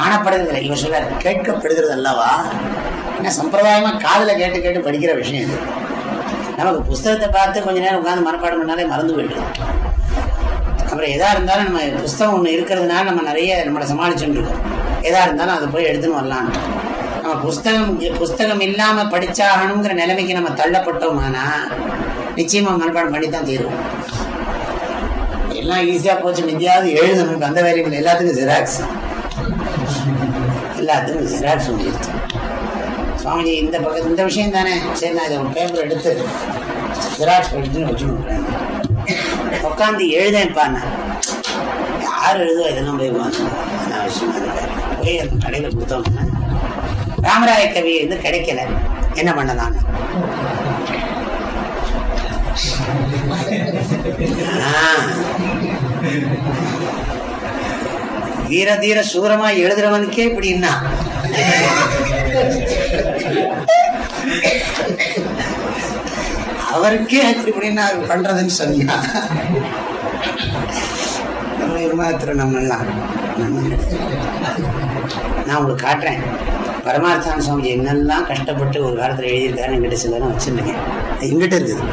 காணப்படுகிறது இவர் சொல்ல கேட்கப்படுகிறது அல்லவா? என்ன சம்பிரதாயமா காதல கேட்டு கேட்டு படிக்கிற விஷயம் இது. நமக்கு புஸ்தகத்தை பார்த்து கொஞ்ச நேரம் உட்காந்து மனப்பாடம் பண்ணாலே மறந்து போயிட்டு அப்புறம் எதா இருந்தாலும் நம்ம புஸ்தகம் ஒன்று இருக்கிறதுனால நம்ம நிறைய நம்மளை சமாளிச்சுட்டு இருக்கோம். எதா இருந்தாலும் அதை போய் எடுத்துன்னு வரலான்ட்டு நம்ம புஸ்தகம் புஸ்தகம் இல்லாம படிச்சாகணுங்கிற நிலைமைக்கு நம்ம தள்ளப்பட்டோம்னா நிச்சயமா மனப்பாடம் பண்ணி தான் தீரும். எல்லாம் ஈஸியா போச்சு. மிந்தியாவது எழுதணும். அந்த வேலைகள் எல்லாத்துக்கும் ஜெராக்ஸ் எல்லாத்துக்கும் ஜெராக்ஸ் ஒன்று சுவாமிஜி இந்த பக்கத்து இந்த விஷயம் தானே. சரி நான் இதை பேப்பர் எடுத்து ஜெராக்ஸ் எடுத்துன்னு வச்சுன்னு உட்காந்து எழுதேன்ப்பா நான். யார் எழுதுவா? இதெல்லாம் போய் உட்காந்து அவசியம் போய் அந்த கடையில் கொடுத்தோம்னா ராமராய கவி வந்து கிடைக்கல. என்ன பண்ண நான் வீர தீர சூரமா எழுதுறவனுக்கே இப்படின்னா அவருக்கே இப்படி இப்படின்னா பண்றதுன்னு சொன்னா? மாத்திரம் நம்ம நான் உங்களுக்கு காட்டுறேன். பரமார்த்தான சுவாமி என்னெல்லாம் கஷ்டப்பட்டு ஒரு காலத்தில் எழுதியிருக்காரு என்கிட்ட சிலரும் வச்சுருக்கேன் எங்கிட்ட இருக்குது.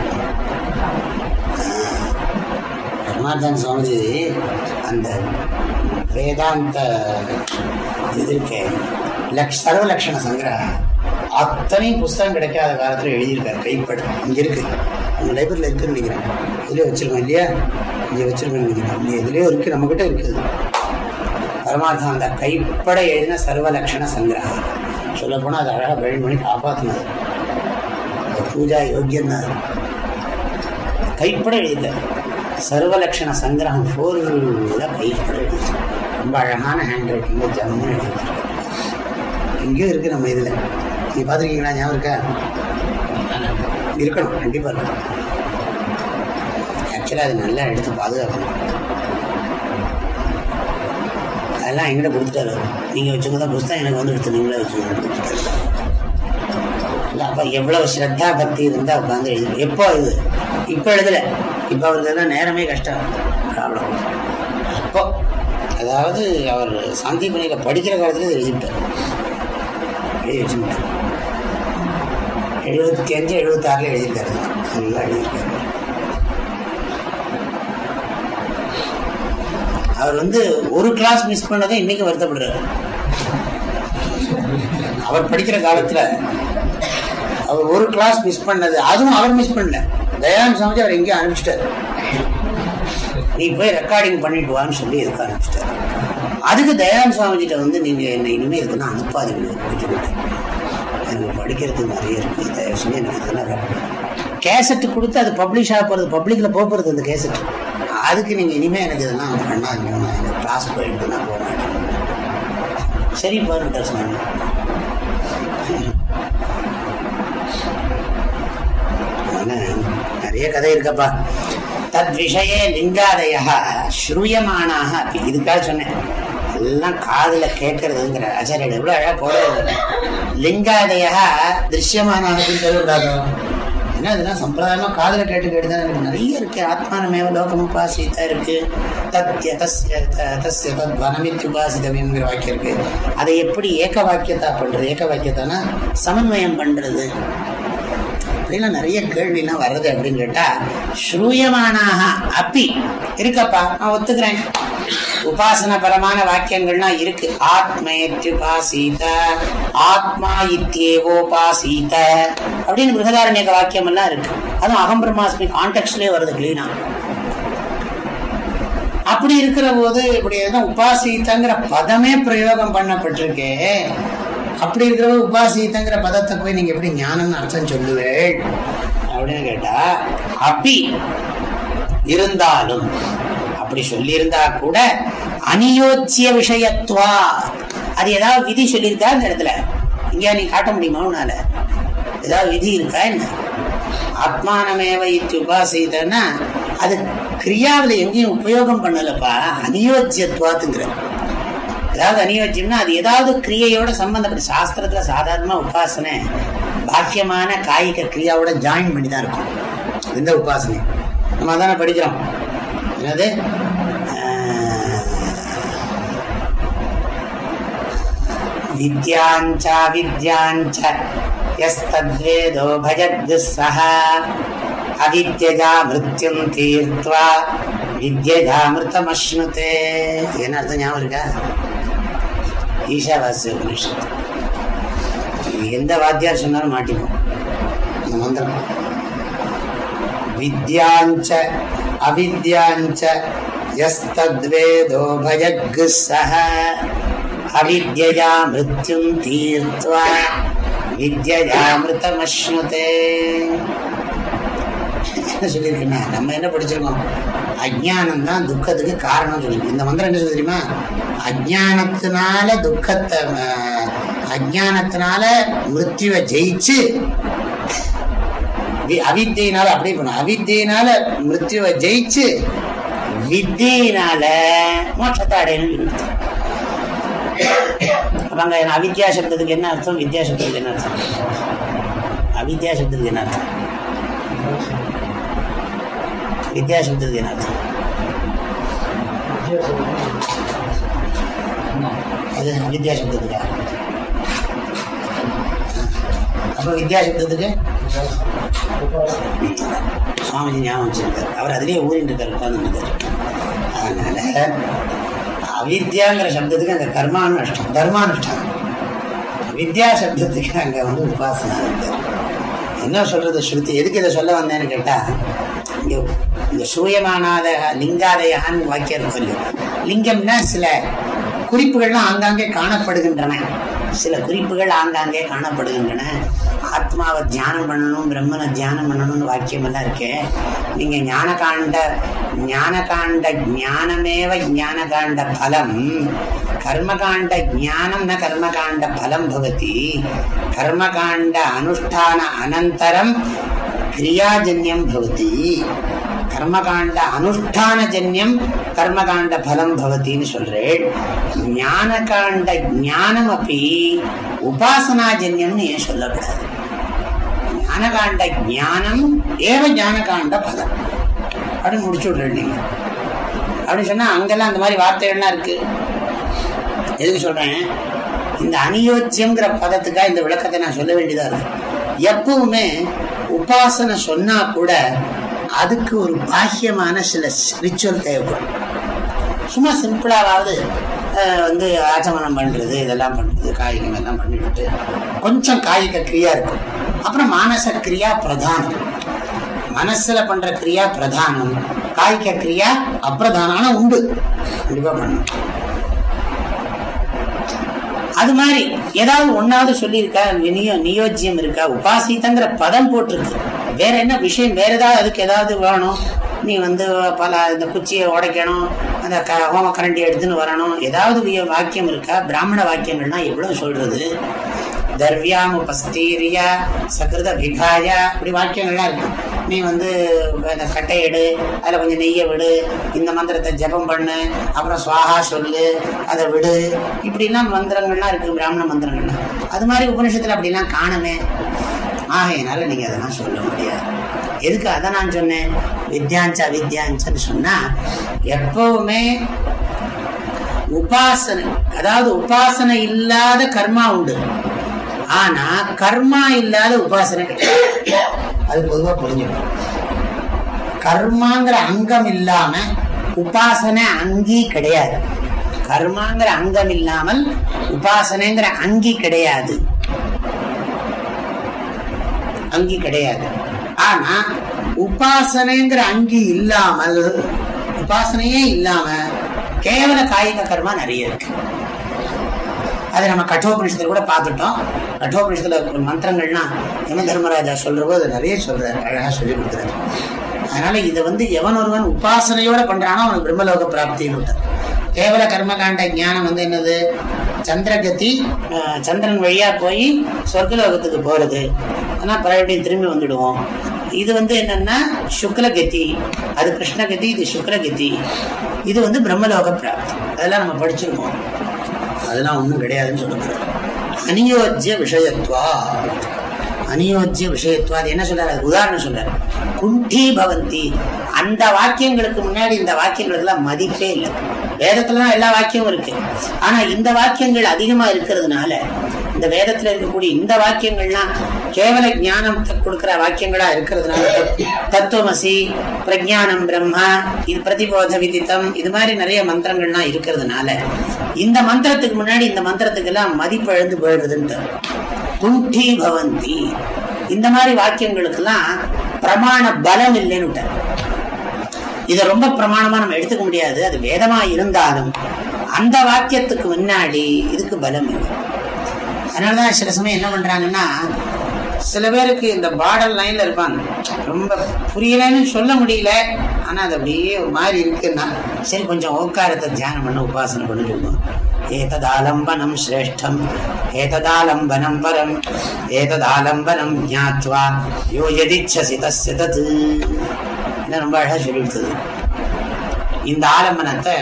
பரமார்த்தான சுவாமிஜி அந்த வேதாந்த இது இருக்கே லக்ஷ சர்வலட்சண சங்கிரக அத்தனை புஸ்தகம் கிடைக்காத காலத்தில் எழுதியிருக்காரு. கைப்பட இங்கே இருக்கு. உங்க லைப்ரரியில் இருக்குன்னு நினைக்கிறேன். இதுலேயே வச்சிருக்கோம் இல்லையா? இங்கே வச்சிருக்கோம்னு நினைக்கிறேன். இங்கே இதுலேயே இருக்கு. நம்மகிட்ட இருக்குது. பரமார்த்தம் அந்த கைப்பட எழுதின சர்வலக்ஷண சங்கிரகம். சொல்ல போனால் அது அழகாக பழி பண்ணி காப்பாற்றினது பூஜா யோக்கியம் கைப்பட எழுதிட்டார் சர்வலட்சண சங்கிரகம் ஃபோரில் கைப்பட எழுதி ரொம்ப அழகான ஹேண்ட் ரைட்டிங் ஜம்முன்னு எழுதிட்டார் எங்கேயும் இருக்கு நம்ம இதில். நீ பார்த்துருக்கீங்களா? ஞாபகம் இருக்கா? இருக்கணும். கண்டிப்பாக இருக்கணும். ஆக்சுவலாக அது நல்லா எடுத்து பாதுகாக்கணும். அதெல்லாம் எங்கிட்ட கொடுத்துட்டாரு. நீங்கள் வச்சுங்க தான் புஸ்தகம் எனக்கு வந்து எடுத்து நீங்களே வச்சுங்க இல்லை அப்போ எவ்வளோ ஸ்ரத்தா பக்தி இருந்தால் உட்காந்து எழுது எப்போ இது? இப்போ எழுதலை. இப்போ அவருக்கு தான் நேரமே கஷ்டம். ப்ராப்ளம் அப்போ அதாவது அவர் சாந்தி பணியில் படிக்கிற காலத்தில் எழுதிவிட்டார். எழுதி வச்சுக்கிட்டார். எழுபத்தி அஞ்சு எழுபத்தாறில் எழுதியிருக்காரு. நல்லா எழுதியிருக்காரு. அவர் வந்து ஒரு கிளாஸ் மிஸ் பண்ணதை இன்னைக்கு வருத்தப்படுறாரு. அவர் படிக்கிற காலத்துல அவர் ஒரு கிளாஸ் மிஸ் பண்ணது அதுவும் அவர் மிஸ் பண்ணல. தயானந்த சாமிஜி அவர் எங்கேயும் அனுப்பிச்சிட்டாரு. நீ போய் ரெக்கார்டிங் பண்ணிட்டு வான்னு சொல்லி எதுக்கு அனுப்பிச்சிட்டாரு? அதுக்கு தயானந்த சுவாமிஜிட்ட வந்து நீங்க என்ன இனிமே இதுக்குன்னா அனுப்பாதீங்க எனக்கு படிக்கிறதுக்கு நிறைய இருக்கு தயவு செஞ்சு எனக்கு இதெல்லாம் கொடுத்து அது பப்ளிஷ் ஆக போகிறது பப்ளிக்ல போக போகிறது அந்த கேசட் அதுக்கு நீங்கள் இனிமேல் எனக்கு இதெல்லாம் பண்ணாதீங்க. நான் எனக்கு கிளாஸ் போயிட்டு நான் போக மாட்டேன். சரி பாருங்க சொன்னாங்க நிறைய கதை இருக்கப்பா. தத் விஷய லிங்காதய ஸ்ரூயமானாக அப்படி. இதுக்காக சொன்னேன். எல்லாம் காதுல கேட்கறதுங்கிற ஆச்சாரியர் எவ்வளவு அழகா போடுறது. லிங்காதய திருஷ்யமானாக சொல்லக்கூடாது? ஏன்னா இதெல்லாம் சம்பிரதாயமா காதல கேட்டு கேட்டு தான் எனக்கு நிறைய இருக்கு. ஆத்மானமேவ லோகமுபாசித்தா இருக்கு. தத்ய தஸ்ய தஸ்ய தத் வனமித்து உபாசிதவியம்ங்கிற வாக்கியம் இருக்கு. அதை எப்படி ஏக வாக்கியத்தா பண்றது? ஏக வாக்கியத்தானா சமன்வயம் பண்றது? அப்படிலாம் நிறைய கேள்விலாம் வர்றது அப்படின்னு கேட்டா ஸ்ரூயமானாக அப்பி இருக்கப்பா நான் ஒத்துக்கிறேன். உபாசன பரமான வாக்கியங்கள்லாம் இருக்கு. ஆத்மேத்யுபாசீத ஆத்மா இத்தியேவோபாசீத அப்படின்னு பிருகதாரண்யக வாக்கியம் எல்லாம் இருக்கு. அதுவும் அகம் பிரம்மாஸ்மி கான்டெக்ட்லயே வருது கிளீனா அப்படி இருக்கிற போது இப்படி எதுனா உபாசித்தங்கிற பதமே பிரயோகம் பண்ணப்பட்டிருக்கே. அப்படி இருக்கிற போது பதத்தை போய் நீங்க எப்படி ஞானம்னு அர்த்தம் சொல்லுவேள்? அப்படின்னு கேட்டா அப்படி இருந்தாலும் அப்படி சொல்லியிருந்தா கூட அநியோச்சிய விஷயத்துவா அது ஏதாவது விதி சொல்லியிருக்கா இந்த இடத்துல? இங்க நீ காட்ட முடியுமா உன்னால? ஏதாவது விதி இருக்கா என்ன? ஆத்மானமேவ இத்தியுபாசித்தனா அது கிரியாவில் எங்கேயும் உபயோகம் பண்ணலப்பா. அநியோஜியத்துவாத்துங்கிற ஏதாவது அநியோஜ்யம்னா அது ஏதாவது கிரியையோட சம்பந்தப்பட்ட சாஸ்திரத்துல சாதாரணமா உபாசனை. பாக்கியமான காய்க கிரியாவோட ஜாயின் பண்ணி தான் இருக்கும். இந்த உபாசனை நம்ம அதானே படிக்கிறோம். என்னது வித்யாஞ்சா வித்யாஞ்ச எஸ்தத்வேதோ பஜத்து சஹ அவித்யஜா மிருத்யும் தீர்த்வா வித்யஜா மிருத்தமஸ்னுதே. என்ன அர்த்தம் ஞாபகம் இருக்கா? ஈஷாவாசிய உபனிஷத்து எந்த வாத்தியார் சொன்னாலும் மாட்டிப்போம். இந்த மந்திரம். வித்யாஞ்ச அவித்யாஞ்ச எஸ்தத்வேதோ பஜக் சஹ அவித்யா மிருத்யும் தீர்த்வா வித்யஜா என்ன சொல்லியிருக்குன்னா நம்ம என்ன படிச்சிருக்கோம்? அஜானம் தான் துக்கத்துக்கு காரணம் சொல்லியிருக்கு இந்த மந்திரம் என்ன சொல்லி தெரியுமா? அஜானத்தினால துக்கத்தை அஜானத்தினால மிருத்யுவை ஜெயிச்சு வி- அவித்தியினால அப்படியே பண்ணும் அவித்தியினால மிருத்யுவை ஜெயிச்சு வித்தியினால மோட்சத்தை அடையணும் சொல்லிடுச்சு அப்ப அங்க அவித்யா சப்தத்துக்கு என்ன அர்த்தம்? வித்யா சப்தத்துக்கு என்ன அர்த்தம்? அவித்யா சப்தத்துக்கு என்ன அர்த்தம்? வித்யா சப்தத்துக்கு என்ன அர்த்தம்? அது வித்யா சப்தத்துக்கா? வித்யா சப்தத்துக்கு சுவாமிஜி ஞாபகம் வச்சிருக்காரு. அவர் அதுலயே ஊரின் இருக்கார் உட்கார்ந்து அதனால அவித்யாங்கிற சப்தத்துக்கு அங்க கர்மானுஷ்டம் தர்மானுஷ்டானம். வித்யா சப்தத்துக்கு அங்க வந்து உபாசனா இருக்கு. என்ன சொல்றது ஸ்ருதி? எதுக்கு இதை சொல்ல வந்தேன்னு கேட்டா இங்க இந்த சூயமானாத லிங்காதயான்னு வாக்கியம் இருக்கும் லிங்கம்னா சில குறிப்புகள்லாம் ஆங்காங்கே காணப்படுகின்றன. சில குறிப்புகள் ஆங்காங்கே காணப்படுகின்றன. ஆத்மாவை தியானம் பண்ணணும் பிரம்மனை தியானம் பண்ணணும்னு வாக்கியம் எல்லாம் இருக்கு. நீங்க ஞானகாண்ட ஞானகாண்ட ஞானமேவ ஞானகாண்ட பலம். கர்மகாண்ட ஞானம் ந கர்மகாண்ட பலம் பவதி. கர்மகாண்ட அனுஷ்டான அனந்தரம் கிரியாஜன்யம் பவதி. கர்மகாண்ட அனுஷ்டானஜன்யம் கர்மகாண்ட பலம் பவத்தின்னு சொல்றேன். ஞானகாண்ட ஞானம் அப்படி உபாசனாஜன்யம்னு ஏன் சொல்லக்கூடாது? ஞானகாண்ட ஞானம் ஏவ ஞானகாண்ட பலம். அப்படின்னு முடிச்சு விடுறேன் நீங்க. அப்படின்னு சொன்னா அங்கெல்லாம் அந்த மாதிரி வார்த்தைகள்லாம் இருக்கு. எதுக்கு சொல்றேன்? இந்த அநியோஜ்யங்கிற பதத்துக்காக இந்த விளக்கத்தை நான் சொல்ல வேண்டியதா இருக்கு. எப்பவுமே உபாசனை சொன்னா கூட அதுக்கு ஒரு பாக்கியமான சில ரிச்சுவல் தேவைப்படும். சும்மா சிம்பிளாவது அஹ், வந்து ஆச்சமனம் பண்றது இதெல்லாம் பண்றது காய்கறி எல்லாம் பண்ணிவிட்டு கொஞ்சம் காய்க கிரியா இருக்கும். அப்புறம் மானச கிரியா பிரதானம். மனசுல பண்ற கிரியா பிரதானம். காய்க கிரியா அப்பிரதானம் உண்டு. கண்டிப்பா பண்ணணும். அது மாதிரி ஏதாவது ஒன்னாவது சொல்லியிருக்கா நியோ நியோஜ்யம் இருக்கா உபாசித்தங்கிற பதம் போட்டிருக்கு. வேற என்ன விஷயம்? வேற ஏதாவது அதுக்கு ஏதாவது வேணும். நீ வந்து பல இந்த குச்சியை உடைக்கணும் அந்த க ஹோம கரண்டி எடுத்துன்னு வரணும். ஏதாவது வாக்கியம் இருக்கா? பிராமண வாக்கியங்கள்னா எவ்வளவு சொல்றது? தர்வியாம் உபஸ்தீரியா சகிருத விகாயா. இப்படி வாக்கியங்கள்லாம் இருக்கு. நீ வந்து அந்த கட்டை எடு அதில் கொஞ்சம் நெய்யை விடு இந்த மந்திரத்தை ஜெபம் பண்ணு அப்புறம் சுவாகா சொல்லு அதை விடு. இப்படிலாம் மந்திரங்கள்லாம் இருக்கு பிராமண மந்திரங்கள்லாம். அது மாதிரி உபனிஷத்தில் அப்படிலாம் காணுமே. ஆகையினால நீங்க அதெல்லாம் சொல்ல முடியாது. எதுக்கு அதை நான் சொன்னேன்? வித்யாஞ்சா வித்யாஞ்சன்னு சொன்னா எப்பவுமே உபாசனை அதாவது உபாசனை இல்லாத கர்மா உண்டு. ஆனா கர்மா இல்லாத உபாசனை கிடையாது. அது பொதுவா புரிஞ்சுக்கணும். கர்மாங்கிற அங்கம் இல்லாம உபாசனை அங்கி கிடையாது. கர்மாங்கிற அங்கம் இல்லாமல் உபாசனைங்கிற அங்கி கிடையாது. அங்கி கிடையாது. ஆனா உபாசனைங்கிற அங்கி இல்லாமல் உபாசனையே இல்லாம கேவல காயிக கர்மா நிறைய இருக்கு. அதை நம்ம கட்டோபனிஷத்துல கூட பார்த்துட்டோம். கட்டோபனிஷத்துல மந்திரங்கள்லாம் யம தர்மராஜா சொல்ற போது நிறைய சொல்றாரு அழகா சொல்லி கொடுக்குறாரு. அதனால இதை வந்து எவன் ஒருவன் உபாசனையோட பண்றானோ அவனுக்கு பிரம்மலோக பிராப்தின்னு விட்டார் கேவல கர்மகாண்ட ஞானம் வந்து என்னது? சந்திரகதி சந்திரன் வழியா போய் சொர்க்கலோகத்துக்கு போறது. பார்த்தோம்னா பழையபடியும் திரும்பி வந்துடுவோம். இது வந்து என்னன்னா சுக்லகதி. அது கிருஷ்ணகதி இது சுக்லகதி. இது வந்து பிரம்மலோக பிராப்தி. அதெல்லாம் நம்ம படிச்சிருக்கோம். அதெல்லாம் ஒண்ணும் கிடையாதுன்னு சொல்லுகிறார் அநியோஜ்ய விஷயத்வா. அநியோஜ்ய விஷயத்துவா அது என்ன சொல்றாரு? அது உதாரணம் சொல்றாரு. குண்டி பவந்தி. அந்த வாக்கியங்களுக்கு முன்னாடி இந்த வாக்கியங்களுக்கெல்லாம் மதிப்பே இல்லை. வேதத்துலதான் எல்லா வாக்கியமும் இருக்கு. ஆனா இந்த வாக்கியங்கள் அதிகமா இருக்கிறதுனால இந்த வேதத்துல இருக்கக்கூடிய இந்த வாக்கியங்கள்லாம் கேவல ஞானம் கொடுக்கிற வாக்கியங்களா இருக்கிறதுனால தத்துவமசி பிரஜானம் பிரம்மா இது பிரதிபோத விதித்தம் இது மாதிரி நிறைய மந்திரங்கள்லாம் இருக்கிறதுனால இந்த மந்திரத்துக்கு முன்னாடி இந்த மந்திரத்துக்கு எல்லாம் மதிப்பு எழுந்து போயிடுதுன்ட்டு. பவந்தி. இந்த மாதிரி வாக்கியங்களுக்கெல்லாம் பிரமாண பலம் இல்லைன்னு இதை ரொம்ப பிரமாணமா நம்ம எடுத்துக்க முடியாது. அது வேதமா இருந்தாலும் அந்த வாக்கியத்துக்கு முன்னாடி இதுக்கு பலம் இல்லை. அதனாலதான் சில சமயம் என்ன பண்றாங்கன்னா சில பேருக்கு இந்த பார்டர் லைன்ல இருப்பாங்க. ரொம்ப புரியலன்னு சொல்ல முடியல. ஆனா அது அப்படியே ஒரு மாதிரி இருக்குன்னா சரி கொஞ்சம் ஓக்காரத்தை தியானம் பண்ண உபாசனை பண்ணிட்டு ஏததாலம்பனம் சிரேஷ்டம் ஏததாலம்பனம் பரம் ஏததாலம்பனம் ஜாத்வா யோ எதிச்சசி தஸ்ய என்ன ரொம்ப அழகாக சொல்லி கொடுத்தது இந்த ஆலம்பனத்தை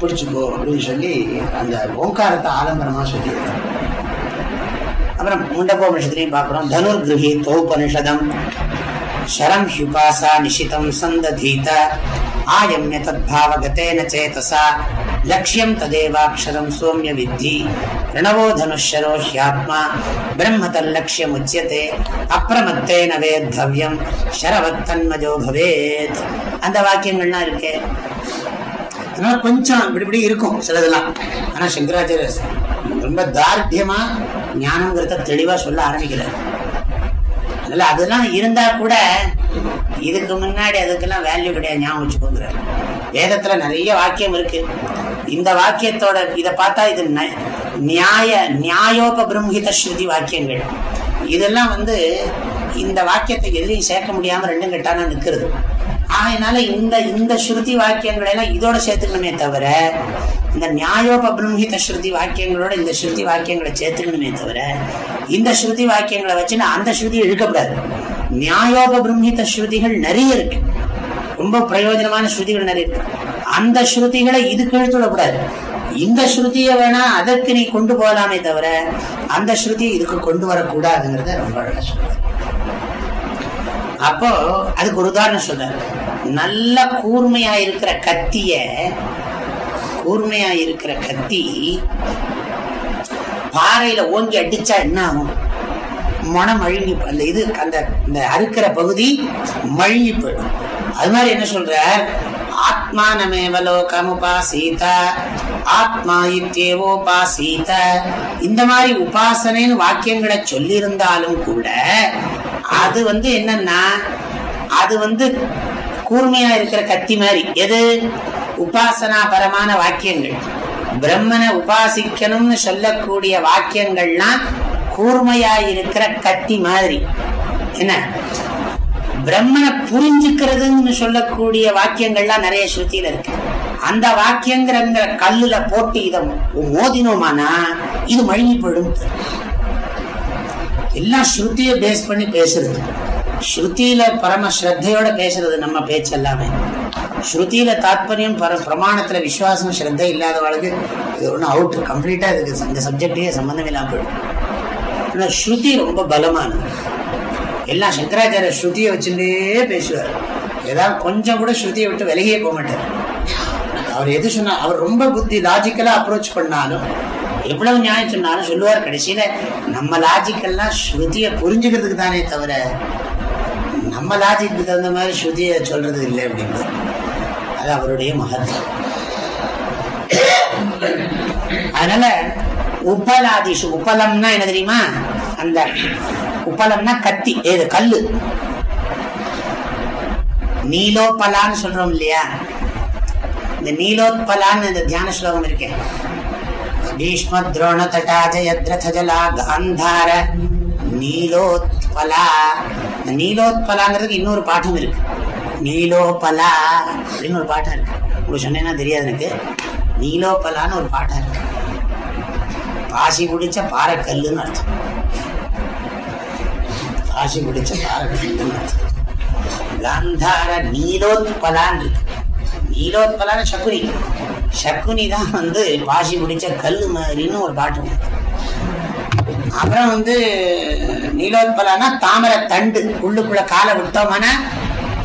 பிடிச்சிக்கோ அப்படின்னு சொல்லி அந்த ஓங்காரத்தை ஆலம்பரமாக சொல்லி அப்புறம் முண்டகோபனிஷத்துலையும் பார்க்குறோம் தனுர் கிரகி தோபனிஷதம் शरं ह्युपासा निशितं सन्दधीत आयम्य तद्भावगतेन चेतसा लक्ष्यं तदेवाक्षरं सौम्य विद्धि प्रणवो धनुःशरो ह्यात्मा ब्रह्म तल्लक्ष्यमुच्यते அப்பிரமத்தேன வேத்தவ்யம் ஷரவத்தன்மஜோ பவேத் அந்த வாக்கியங்கள்லாம் இருக்கே அதனால கொஞ்சம் இப்படி இப்படி இருக்கும் சிலதெல்லாம் ஆனா சங்கராச்சாரியர் ரொம்ப தார்டியமா ஞானங்கிறத தெளிவா சொல்ல ஆரம்பிக்கிறார். அதனால அதெல்லாம் இருந்தா கூட இதுக்கு முன்னாடி அதுக்கெல்லாம் வேல்யூ கிடையாது ஞாபகம் வச்சுக்கோங்கிறார். வேதத்துல நிறைய வாக்கியம் இருக்கு. இந்த வாக்கியத்தோட இதை பார்த்தா இது ந- நியாய நியாயோபபிரம்ஹித ஸ்ருதி வாக்கியங்கள். இதெல்லாம் வந்து இந்த வாக்கியத்தை எதுலையும் சேர்க்க முடியாம ரெண்டும் கெட்டானா நிக்கிறது. ஆகையினால இந்த இந்த ஸ்ருதி வாக்கியங்களை எல்லாம் இதோட சேர்த்துக்கணுமே தவிர இந்த நியாயோபிரம்ஹித ஸ்ருதி வாக்கியங்களோட இந்த ஸ்ருதி வாக்கியங்களை சேர்த்துக்கணுமே தவிர இந்த ஸ்ருதி வாக்கியங்களை வச்சுன்னா அந்த ஸ்ருதி இழுக்கப்படாது நியாயோபிரம்ஹித ஸ்ருதிகள் நிறைய இருக்கு. ரொம்ப பிரயோஜனமான ஸ்ருதிகள் நிறைய இருக்கு. அந்த ஸ்ருதிகளை இதுக்கு இழுத்து விடக்கூடாது. இந்த ஸ்ருதியை வேணா அதற்கு நீ கொண்டு போகலாமே தவிர அந்த ஸ்ருதியை இதுக்கு கொண்டு வரக்கூடாதுங்கிறத ரொம்ப அழகா சொல்றாரு. அப்போ அதுக்கு ஒரு உதாரணம் சொல்றாரு நல்ல கூர்மையா இருக்கிற கத்திய கூர்மையா இருக்கிற கத்தி பாறையில ஓங்கி அடிச்சா என்ன ஆகும்? மனம் அழுங்கி அந்த இது அந்த இந்த அறுக்கிற பகுதி மழுங்கி போயிடும். அது மாதிரி என்ன சொல்ற? ஆத்மானமேவ லோகமுபாசீத ஆத்மா இத்தியேவோபாசீத இந்த மாதிரி உபாசனைன்னு வாக்கியங்களை சொல்லியிருந்தாலும் கூட அது வந்து என்னன்னா அது வந்து கூர்மையா இருக்கிற கத்தி மாதிரி. எது? உபாசனா பரமான வாக்கியங்கள். பிரம்மனை உபாசிக்கணும்னு சொல்லக்கூடிய வாக்கியங்கள்லாம் கூர்மையா இருக்கிற கத்தி மாதிரி. என்ன? பிரம்மனை புரிஞ்சுக்கிறதுன்னு சொல்லக்கூடிய வாக்கியங்கள்லாம் நிறைய ஸ்ருதியில இருக்கு. அந்த வாக்கியங்கிற கல்லுல போட்டு இதை மோதினோமானா இது மழுங்கி போயிடும். எல்லாம் ஸ்ருதியை பேஸ் பண்ணி பேசுறது. ஸ்ருதியில பரம ஸ்ரத்தையோட பேசுறது நம்ம பேச்சு எல்லாமே. ஸ்ருதியில தாத்பரியம் பர பிரமாணத்துல விசுவாசம் ஸ்ரத்தை இல்லாதவளுக்கு இது ஒன்றும் அவுட் கம்ப்ளீட்டா இதுக்கு இந்த சப்ஜெக்டையே சம்பந்தம் இல்லாம போயிடும். ஆனால் ஸ்ருதி ரொம்ப பலமானது. எல்லாம் சங்கராச்சாரிய ஸ்ருதியை வச்சுட்டே பேசுவார். ஏதாவது கொஞ்சம் கூட ஸ்ருதியை விட்டு விலகியே போக மாட்டார். அவர் எது சொன்னா அவர் ரொம்ப புத்தி லாஜிக்கலா அப்ரோச் பண்ணாலும் எவ்வளவு நியாயம் சொன்னாலும் சொல்லுவார் கடைசியில நம்ம லாஜிக்கெல்லாம் ஸ்ருதியை புரிஞ்சுக்கிறதுக்கு தானே தவிர நம்ம லாஜிக்கு தகுந்த மாதிரி ஸ்ருதியை சொல்றது இல்லை அப்படின்னு அது அவருடைய மகத்துவம். அதனால உப்பலாதிஷு உப்பலம்னா என்ன தெரியுமா? அந்த உப்பலம்னா கத்தி ஏது கல்லு. நீலோப்பலான்னு சொல்றோம் இல்லையா? இந்த நீலோத்பலான்னு இந்த தியான ஸ்லோகம் இருக்கேன் பீஷ்ம துரோண தட்டாஜயத்ரத காந்தார நீலோத்பலா. இந்த நீலோத்பலாங்கிறதுக்கு இன்னொரு பாட்டம் இருக்கு. நீலோபலா அப்படின்னு ஒரு பாட்டம் இருக்கு. உங்களுக்கு சொன்னேன்னா தெரியாது எனக்கு. நீலோபலான்னு ஒரு பாட்டம் இருக்கு. பாசி பிடிச்ச பாறைக்கல்லுன்னு அர்த்தம். பாசி பிடிச்ச பாறைக்கல்லுன்னு அர்த்தம். காந்தார நீலோத்பலான்னு இருக்கு. நீலோத்பலான சக்குனி சக்குனி தான் வந்து பாசி பிடிச்ச கல் மாதிரின்னு ஒரு பாட்டு அப்புறம் வந்து நீலோத்பலானா தாமரை தண்டு உள்ளுக்குள்ள காலை விட்டோம்னா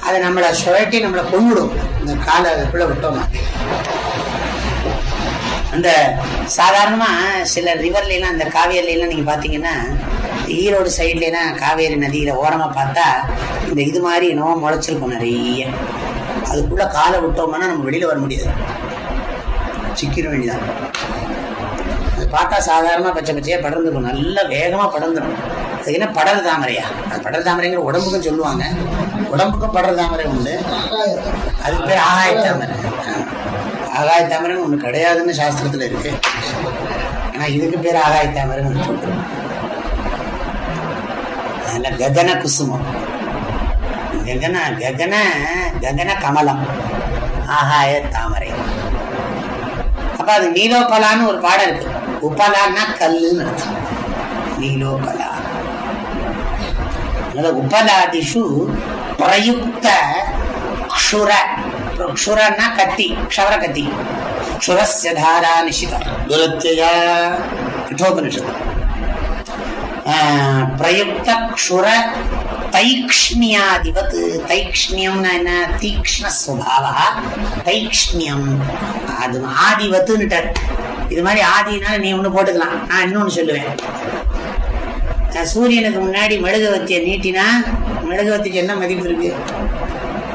அதை நம்மளை சுழட்டி நம்மளை கொண்டுடும் இந்த காலை அதுக்குள்ள விட்டோமா? அந்த சாதாரணமா சில ரிவர்லாம் இந்த காவேரிலாம் நீங்க பாத்தீங்கன்னா ஈரோடு சைட்லாம் காவேரி நதியில ஓரமா பார்த்தா இந்த இது மாதிரி என்னவோ முளைச்சிருக்கும் நிறைய. அதுக்குள்ள காலை விட்டோம்னா நம்ம வெளியில வர முடியாது. சிக்கிற வேண்டியதான் அது பார்த்தா சாதாரணமாக பச்சை பச்சையாக படர்ந்துடும் நல்லா வேகமாக படர்ந்துடும் அது என்ன படர் தாமரையா? அது படர் தாமரைங்கிற உடம்புக்கும் சொல்லுவாங்க. உடம்புக்கும் படர் தாமரை உண்டு. அதுக்கு பேர் ஆகாய தாமரை. ஆகாய தாமரைன்னு ஒன்று கிடையாதுன்னு சாஸ்திரத்தில் இருக்கு. ஆனால் இதுக்கு பேர் ஆகாய தாமரைன்னு சொல்லுவோம் அதில் ககன குசுமம். ககன ககன ககன கமலம். ஆகாய தாமரை. அப்ப அது நீலோபலான்னு ஒரு பாடம் இருக்கு. உப்பலான்னா கல்லுன்னு அர்த்தம். நீலோபலா அதனால உபலாதிஷு பிரயுக்த க்ஷுர க்ஷுரன்னா கத்தி க்ஷவர கத்தி க்ஷுரஸ்ய தாரா நிஷிதா துரத்தியா. கட்டோபனிஷத்து. பிரயுக்த க்ஷுர தைக்ஷ்ணியாதிபத் தைக்ஷ்ணியம்னா என்ன தீக்ஷ்ண சுபாவா தைக்ஷ்ணியம் அது ஆதிவத்துன்னுட்டார் இது மாதிரி ஆதினால நீ ஒண்ணு போட்டுக்கலாம் நான் இன்னொன்னு சொல்லுவேன் சூரியனுக்கு முன்னாடி மெழுகுவத்தியை நீட்டினா மெழுகுவத்திக்கு என்ன மதிப்பு இருக்கு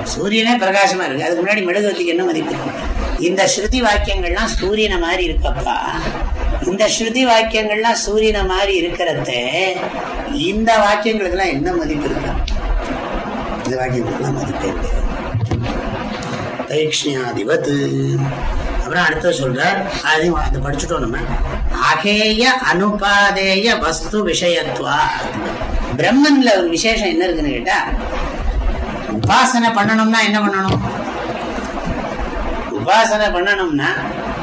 சூரியனே பிரகாசமா இருக்கு அதுக்கு முன்னாடி மெழுகுவத்திக்கு என்ன மதிப்பு இருக்கு இந்த ஸ்ருதி வாக்கியங்கள்லாம் சூரியனை மாதிரி இருக்கப்பா இந்த ஸ்ருதி வாக்கியங்கள்லாம் சூரியனை மாதிரி இருக்கிறத இந்த வாக்கியங்களுக்கெல்லாம் என்ன மதிப்பு இருக்கு? இந்த வாக்கியங்களுக்கெல்லாம் மதிப்பே கிடையாது தைக்ஷ்ணியாதிபத் அப்புறம் அடுத்த சொல்றார் அதையும் அதை படிச்சுட்டோம் நம்ம. அகேய அனுபாதேய வஸ்து விஷயத்துவா பிரம்மன்ல ஒரு விசேஷம் என்ன இருக்குன்னு கேட்டா உபாசனை பண்ணணும்னா என்ன பண்ணணும்? உபாசனை பண்ணணும்னா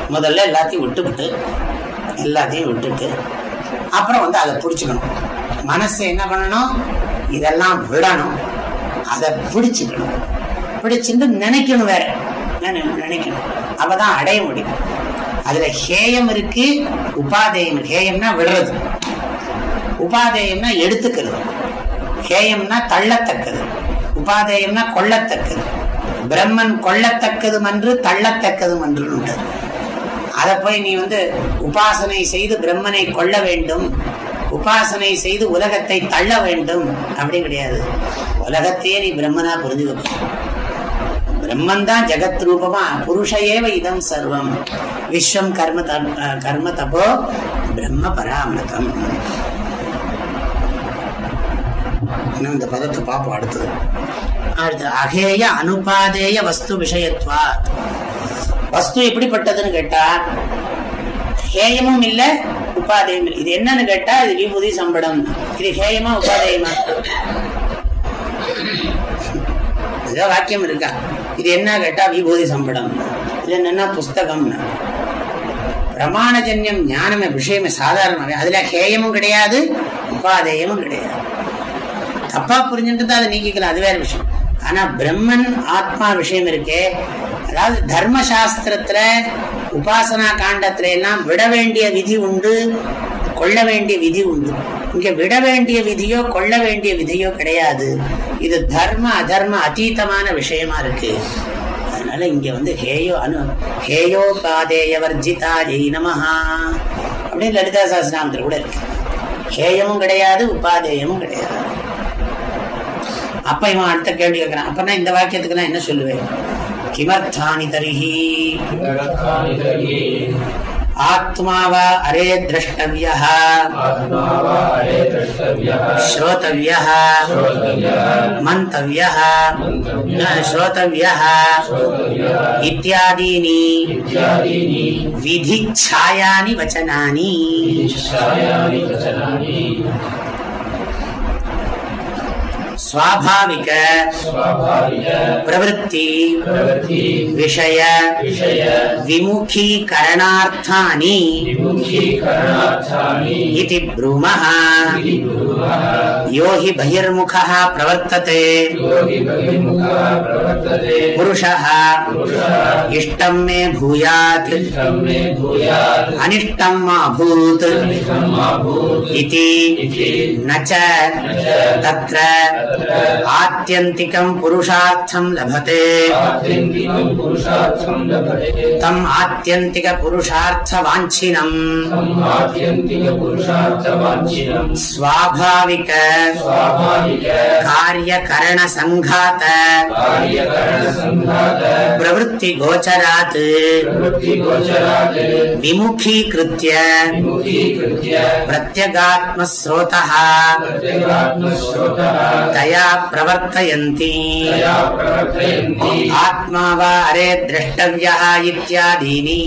முதல்ல எல்லாத்தையும் விட்டுவிட்டு எல்லாத்தையும் விட்டுட்டு அப்புறம் வந்து அதை பிடிச்சிக்கணும் மனசு என்ன பண்ணணும்? இதெல்லாம் விடணும். அதை பிடிச்சுக்கணும். பிடிச்சிருந்து நினைக்கணும் வேற. நினைக்கணும். அப்பதான் அடைய முடியும். அதுல ஹேயம் இருக்கு. உபாதேயம் ஹேயம்னா விடுறது. உபாதேயம்னா எடுத்துக்கிறது. ஹேயம்னா தள்ளத்தக்கது. உபாதேயம்னா கொள்ளத்தக்கது பிரம்மன் கொள்ளத்தக்கது மன்று தள்ளத்தக்கது மன்று உண்டு அதை போய் நீ வந்து உபாசனை செய்து பிரம்மனை கொள்ள வேண்டும். உபாசனை செய்து உலகத்தை தள்ள வேண்டும். அப்படி கிடையாது. உலகத்தையே நீ பிரம்மனா புரிஞ்சுக்க பிரம்மன் தான் ஜெகத் ரூபமா புருஷயேவ இதம் சர்வம். விஸ்வம் கர்ம கர்ம தபோ பிரம்ம பராமிருதம். இன்னும் இந்த பதத்தை பார்ப்போம் அடுத்தது. அடுத்து அகேய அனுபாதேய வஸ்து விஷயத்வா வஸ்து எப்படிப்பட்டதுன்னு கேட்டா ஹேயமும் இல்ல உபாதேயம் இது என்னன்னு கேட்டா இது விபூதி சம்படம். இது ஹேயமா உபாதேயமா? ஏதோ வாக்கியம் இருக்கா? இது என்ன கேட்டா விபூதி சம்படம். இது என்னன்னா புஸ்தகம்னா பிரமாணஜன்யம் ஞானமே விஷயமே சாதாரணமே. அதுல ஹேயமும் கிடையாது உபாதேயமும் கிடையாது. தப்பா புரிஞ்சுட்டு தான் அதை நீக்கிக்கலாம். அது வேற விஷயம். ஆனா பிரம்மன் ஆத்மா விஷயம் இருக்கே. அதாவது தர்ம சாஸ்திரத்துல உபாசனா காண்டத்துல எல்லாம் விட வேண்டிய விதி உண்டு கொள்ள வேண்டிய விதி உண்டு. இங்க விட வேண்டிய விதியோ கொள்ள வேண்டிய விதியோ கிடையாது. இது தர்ம அதர்ம அதீதமான விஷயமா இருக்கு. அதனால இங்க வந்து ஹேயோ அனு ஹேயோ பாதேய வர்ஜிதா ஜெய் நமஹா. அப்படின்னு லலிதா சாஸ்திராமத்தில் கூட இருக்கு. ஹேயமும் கிடையாது உபாதேயமும் கிடையாது. அப்ப இவன் அடுத்த கேள்வி கேட்கிறான் அப்பனா இந்த வாக்கியத்துக்கு நான் என்ன சொல்லுவேன் கிமர்த்தானி தரிஹி किमर्थानि तर्हि ஆத்மா வா அரே திரஷ்டவிய आत्मा वा हरे द्रष्टव्यः ஸ்ரோதவிய श्रोतव्यः மந்தவிய मन्तव्यः ஸ்ரோதவிய श्रोतव्यः இத்தியாதீனி इत्यादीनि விதிச்சாயானி வச்சனானி इच्छायानि वचनानि ஸ்வாபாவிக स्वाभाविक प्रवृत्ति विषय विमुखीकरणार्थानि इति यो हि बहिर्मुख प्रवर्तते पुरुषः मे भूयात् अनिष्टं इति न आत्यन्तिकम् पुरुषार्थम् लभते। तम् आत्यन्तिकपुरुषार्थवाञ्छिनम् स्वाभाविक। कार्यकरणसङ्घात। प्रवृत्तिगोचरात्। विमुखीकृत्य। प्रत्यगात्मस्रोतः। தயா பிரவர்த்தயந்தி ஆத்மா வா அரே திரஷ்டவியா இத்தியாதீனி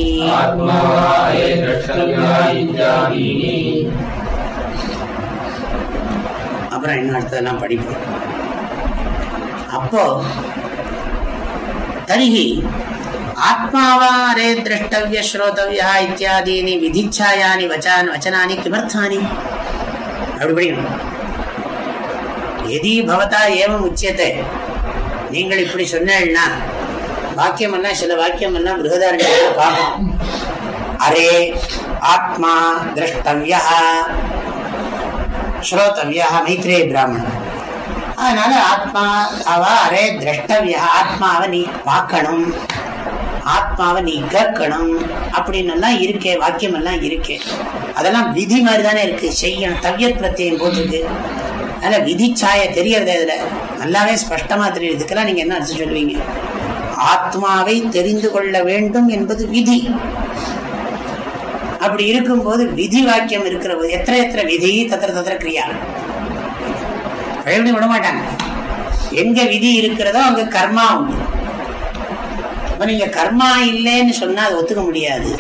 அப்புறம் இன்னும் அடுத்ததெல்லாம் படிப்போம். அப்போ தரிகி ఆత్మావారే ద్రష్టవ్య శ్రోతవ్య ఇత్యాదీని విధిఛాయాని వచాన్ వచనాని కిమర్థాని అప్పుడు எதி பவதா ஏவம் உச்சியத்தை நீங்கள் இப்படி சொன்னீங்கன்னா வாக்கியம் என்ன சில வாக்கியம் என்ன மிருகதாரண பார்க்கணும் அரே ஆத்மா திரஷ்டவியா ஸ்ரோதவியா மைத்ரே பிராமணன் அதனால ஆத்மா அவ அரே திரஷ்டவியா ஆத்மாவை நீ பார்க்கணும். ஆத்மாவை நீ கேட்கணும். அப்படின்னு எல்லாம் இருக்கே வாக்கியம் எல்லாம் இருக்கே. அதெல்லாம் விதி மாதிரி தானே இருக்கு. செய்யணும். தவ்யத் பிரத்தியம் போட்டிருக்கு. அதில் விதி சாய தெரியறதே இதில். நல்லாவே ஸ்பஷ்டமாக தெரியுது. இதுக்கெல்லாம் நீங்கள் என்ன அர்த்தம் சொல்லுவீங்க? ஆத்மாவை தெரிந்து கொள்ள வேண்டும் என்பது விதி. அப்படி இருக்கும்போது விதி வாக்கியம் இருக்கிற போது எத்தனை எத்தனை விதி தத்திர தத்திர கிரியா? பழையபடி விட மாட்டாங்க எங்க விதி இருக்கிறதோ அங்க கர்மா உண்டு. நீங்க கர்மா இல்லைன்னு சொன்னா அதை ஒத்துக்க முடியாது.